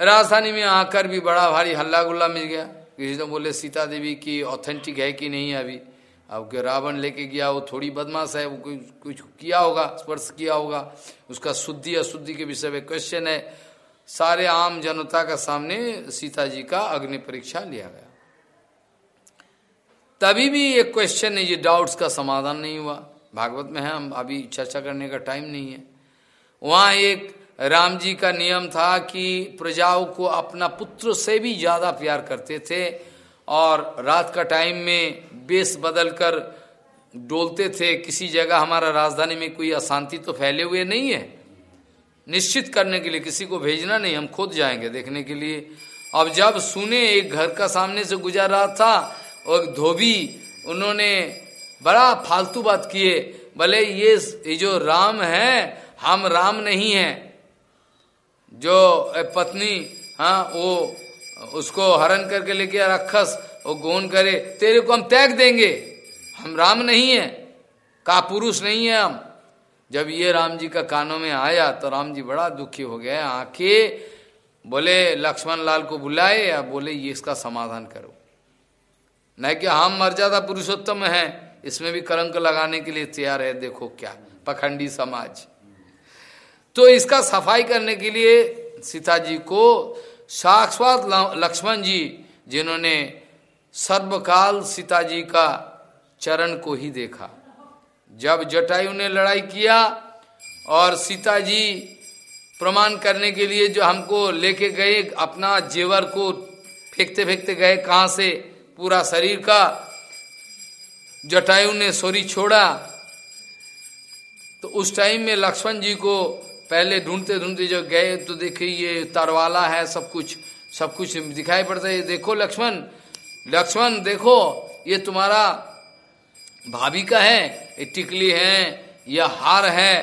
राजधानी में आकर भी बड़ा भारी हल्ला गुल्ला मिल गया। किसी तो बोले, सीता देवी की ऑथेंटिक है कि नहीं अभी? अब रावण लेके गया, वो थोड़ी बदमाश है, वो कुछ कुछ किया होगा, स्पर्श किया होगा। उसका शुद्धि अशुद्धि के विषय में क्वेश्चन है। सारे आम जनता का सामने सीता जी का अग्नि परीक्षा लिया गया। तभी भी एक क्वेश्चन है, ये डाउट्स का समाधान नहीं हुआ। भागवत में है, हम अभी चर्चा करने का टाइम नहीं है। वहाँ एक राम जी का नियम था कि प्रजाओं को अपना पुत्र से भी ज़्यादा प्यार करते थे और रात का टाइम में बेस बदल कर डोलते थे। किसी जगह हमारा राजधानी में कोई अशांति तो फैले हुए नहीं है। निश्चित करने के लिए किसी को भेजना नहीं, हम खुद जाएँगे देखने के लिए। अब जब सुने एक घर का सामने से गुजर रहा था, और धोबी, उन्होंने बड़ा फालतू बात किए भले ये ये जो राम है, हम राम नहीं है। जो पत्नी हाँ वो उसको हरण करके लेके रखस वो गोन करे, तेरे को हम त्याग देंगे। हम राम नहीं है का पुरुष नहीं है हम। जब ये राम जी का कानों में आया तो राम जी बड़ा दुखी हो गया आके बोले, लक्ष्मण लाल को बुलाए, या बोले, ये इसका समाधान करो। न कि हम मर्यादा पुरुषोत्तम है, इसमें भी कलंक लगाने के लिए तैयार है, देखो क्या, पखंडी समाज। तो इसका सफ़ाई करने के लिए सीता जी को साक्षात लक्ष्मण जी, जिन्होंने सर्वकाल सीता जी का चरण को ही देखा। जब जटायु ने लड़ाई किया और सीता जी प्रमाण करने के लिए जो हमको लेके गए, अपना जेवर को फेंकते फेंकते गए कहाँ से? पूरा शरीर का। जटायु ने सोरी छोड़ा। तो उस टाइम में लक्ष्मण जी को पहले ढूंढते ढूंढते जब गए तो देखे ये तरवाला है, सब कुछ सब कुछ दिखाई पड़ता है। देखो लक्ष्मण लक्ष्मण देखो, ये तुम्हारा भाभी का है, ये टिकली है यह हार है,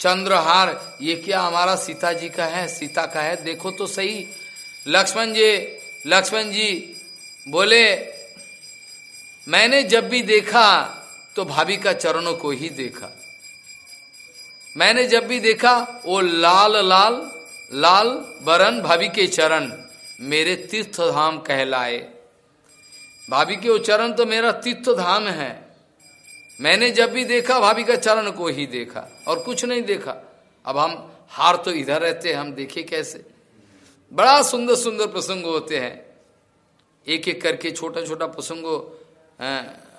चंद्रहार, ये क्या हमारा सीता जी का है, सीता का है? देखो तो सही। लक्ष्मण जी लक्ष्मण जी बोले, मैंने जब भी देखा तो भाभी का चरणों को ही देखा। मैंने जब भी देखा, वो लाल लाल लाल बरन भाभी के चरण मेरे तीर्थ धाम कहलाए। भाभी के वो चरण तो मेरा तीर्थ धाम है। मैंने जब भी देखा, भाभी का चरण को ही देखा और कुछ नहीं देखा। अब हम हार तो इधर रहते हैं, हम देखे कैसे? बड़ा सुंदर सुंदर प्रसंग होते हैं। एक एक करके छोटा छोटा प्रसंगो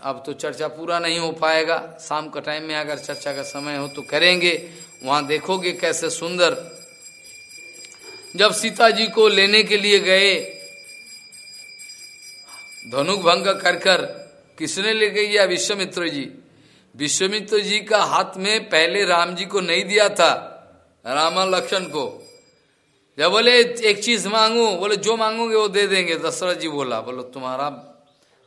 अब तो चर्चा पूरा नहीं हो पाएगा। शाम का टाइम में अगर चर्चा का समय हो तो करेंगे। वहाँ देखोगे कैसे सुंदर। जब सीता जी को लेने के लिए गए धनुक भंग कर कर, किसने ले गई या विश्वमित्र जी? विश्वमित्र जी का हाथ में पहले राम जी को नहीं दिया था, रामा लक्षण को। जब बोले, एक चीज़ मांगू, बोले, जो मांगोगे वो दे देंगे। दशरथ जी बोला, बोलो, तुम्हारा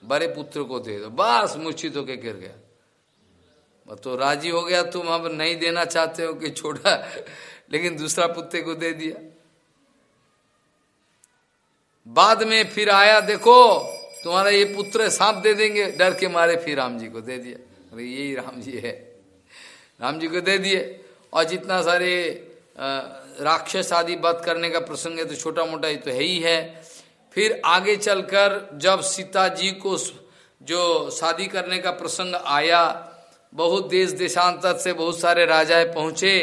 बड़े पुत्र को दे दो। बस मूर्छित होके गिर गया। तो राज़ी हो गया, तुम अब नहीं देना चाहते हो कि छोटा, लेकिन दूसरा पुत्र को दे दिया। बाद में फिर आया, देखो, तुम्हारा ये पुत्र सांप दे देंगे। डर के मारे फिर राम जी को दे दिया। अरे, यही राम जी है। राम जी को दे दिए। और जितना सारे राक्षस आदि बात करने का प्रसंग है तो छोटा मोटा ही तो है ही है। फिर आगे चलकर जब सीता जी को जो शादी करने का प्रसंग आया, बहुत देश देशांतर से बहुत सारे राजाएँ पहुँचे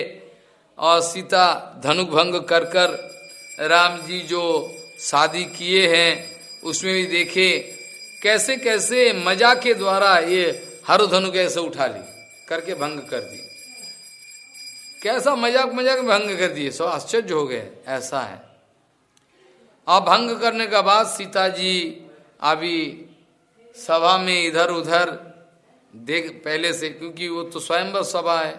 और सीता धनुक भंग कर कर राम जी जो शादी किए हैं, उसमें भी देखे कैसे कैसे मज़ा के द्वारा ये हर धनु कैसे उठा ली, करके भंग कर दी कैसा मज़ाक मज़ाक भंग कर दिए सो आश्चर्य हो गए, ऐसा है। अब भंग करने का बाद सीता जी अभी सभा में इधर उधर देख पहले से, क्योंकि वो तो स्वयंवर सभा है।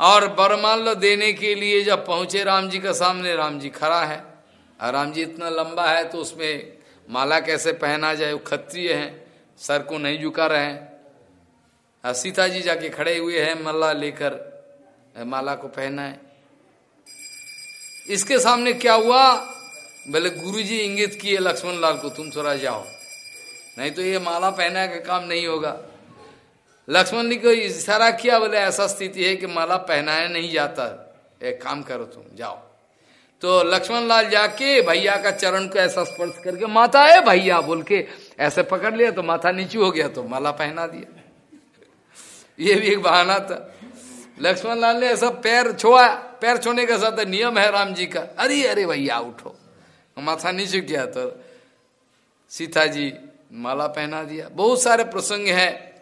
और बरमाल्य देने के लिए जब पहुँचे राम जी का सामने राम जी खड़ा है। और राम जी इतना लंबा है तो उसमें माला कैसे पहना जाए, वो क्षत्रिय है, सर को नहीं झुका रहे हैं। सीता जी जाके खड़े हुए हैं, मल्ला लेकर, माला को पहना है इसके सामने क्या हुआ? बोले गुरुजी इंगित किए लक्ष्मण लाल को तुम थोड़ा जाओ। नहीं तो ये माला पहना का काम नहीं होगा। लक्ष्मण जी को इशारा किया, बोले, ऐसा स्थिति है कि माला पहनाया नहीं जाता। एक काम करो तुम, जाओ। तो लक्ष्मण लाल जाके भैया का चरण को ऐसा स्पर्श करके, माता है भैया, बोल के ऐसे पकड़ लिया तो माथा नीचे हो गया तो माला पहना दिया। ये भी एक बहाना था। लक्ष्मण लाल ने ऐसा पैर छोड़ा पैर छोड़ने का साथ नियम है राम जी का। अरे अरे भैया, उठो। माथा नीचे किया तो सीता जी माला पहना दिया। बहुत सारे प्रसंग है।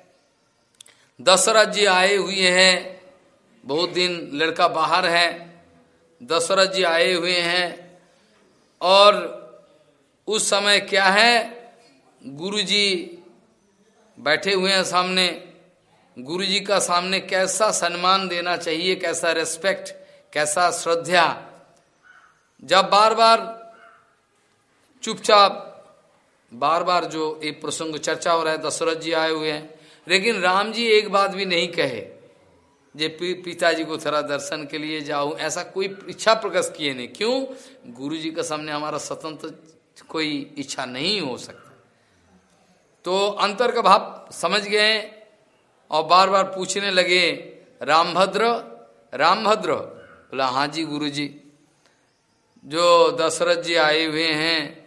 दशरथ जी आए हुए हैं। बहुत दिन लड़का बाहर है। दशरथ जी आए हुए हैं। और उस समय क्या है? गुरु जी बैठे हुए हैं सामने। गुरु जी का सामने कैसा सम्मान देना चाहिए? कैसा रेस्पेक्ट कैसा श्रद्धा? जब बार बार चुपचाप बार बार जो एक प्रसंग चर्चा हो रहा है, दशरथ जी आए हुए हैं। लेकिन राम जी एक बात भी नहीं कहे, जे पिताजी को थोड़ा दर्शन के लिए जाऊँ, ऐसा कोई इच्छा प्रकट किए नहीं। क्यों? गुरु जी के सामने हमारा स्वतंत्र कोई इच्छा नहीं हो सकता। तो अंतर का भाव समझ गए और बार बार पूछने लगे, रामभद्र रामभद्र? बोला हाँ जी गुरु जी जो दशरथ जी आए हुए हैं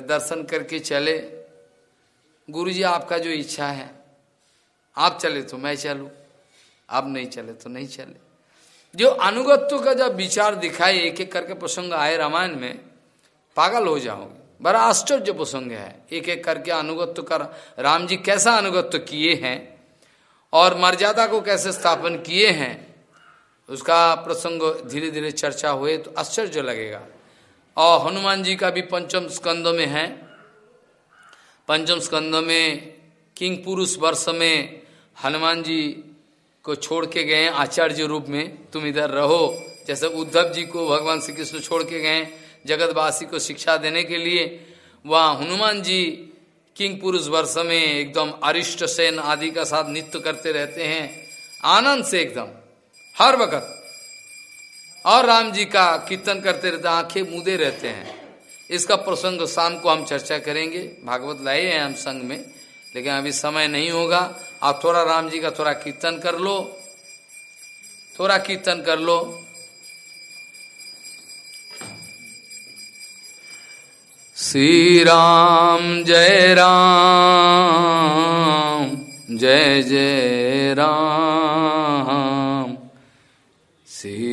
दर्शन करके चले। गुरु जी आपका जो इच्छा है, आप चले तो मैं चलू, आप नहीं चले तो नहीं चले। जो अनुगत्व का जब विचार दिखाए एक एक करके प्रसंग आए रामायण में, पागल हो जाओगे। बड़ा आश्चर्य प्रसंग है। एक एक करके अनुगत्व कर, राम जी कैसा अनुगत्व किए हैं, और मर्यादा को कैसे स्थापन किए हैं, उसका प्रसंग धीरे धीरे चर्चा हुए तो आश्चर्य लगेगा। और हनुमान जी का भी पंचम स्कंद में है। पंचम स्कंद में किंग पुरुष वर्ष में हनुमान जी को छोड़ के गए आचार्य रूप में। तुम इधर रहो। जैसे उद्धव जी को भगवान श्री कृष्ण छोड़ के गए जगतवासी को शिक्षा देने के लिए, वहाँ हनुमान जी किंग पुरुष वर्ष में एकदम अरिष्ट सेन आदि का साथ नृत्य करते रहते हैं। आनंद से एकदम, हर वक्त। और राम जी का कीर्तन करते रहते आँखें मुदे रहते हैं। इसका प्रसंग शाम को हम चर्चा करेंगे। भागवत लाए हैं हम संग में, लेकिन अभी समय नहीं होगा। आप थोड़ा राम जी का थोड़ा कीर्तन कर लो। थोड़ा कीर्तन कर लो। श्री राम जय राम, जय जय राम।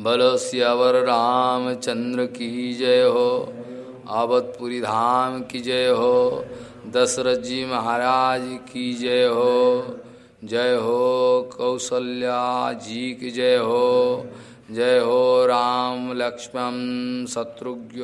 बोलो सियावर रामचंद्र की जय हो। आवतपुरी धाम की जय हो। दशरथ जी महाराज की जय हो। जय हो कौशल्या जी की जय हो। जय हो राम लक्ष्मण शत्रुघ्न,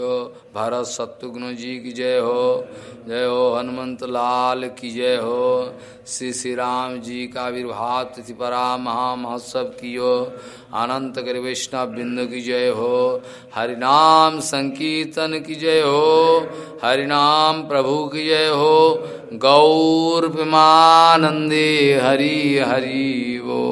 भरत शत्रुघ्न जी की जय हो। जय हो हनुमंत लाल की जय हो। श्री श्री राम जी का आविर्भाव तिथि परा महामहोत्सव की हो। अनंत कर वैष्णव बिंदु की जय हो। हरिनाम संकीर्तन की जय हो। हरिनाम प्रभु की जय हो। गौर हरि हरि वो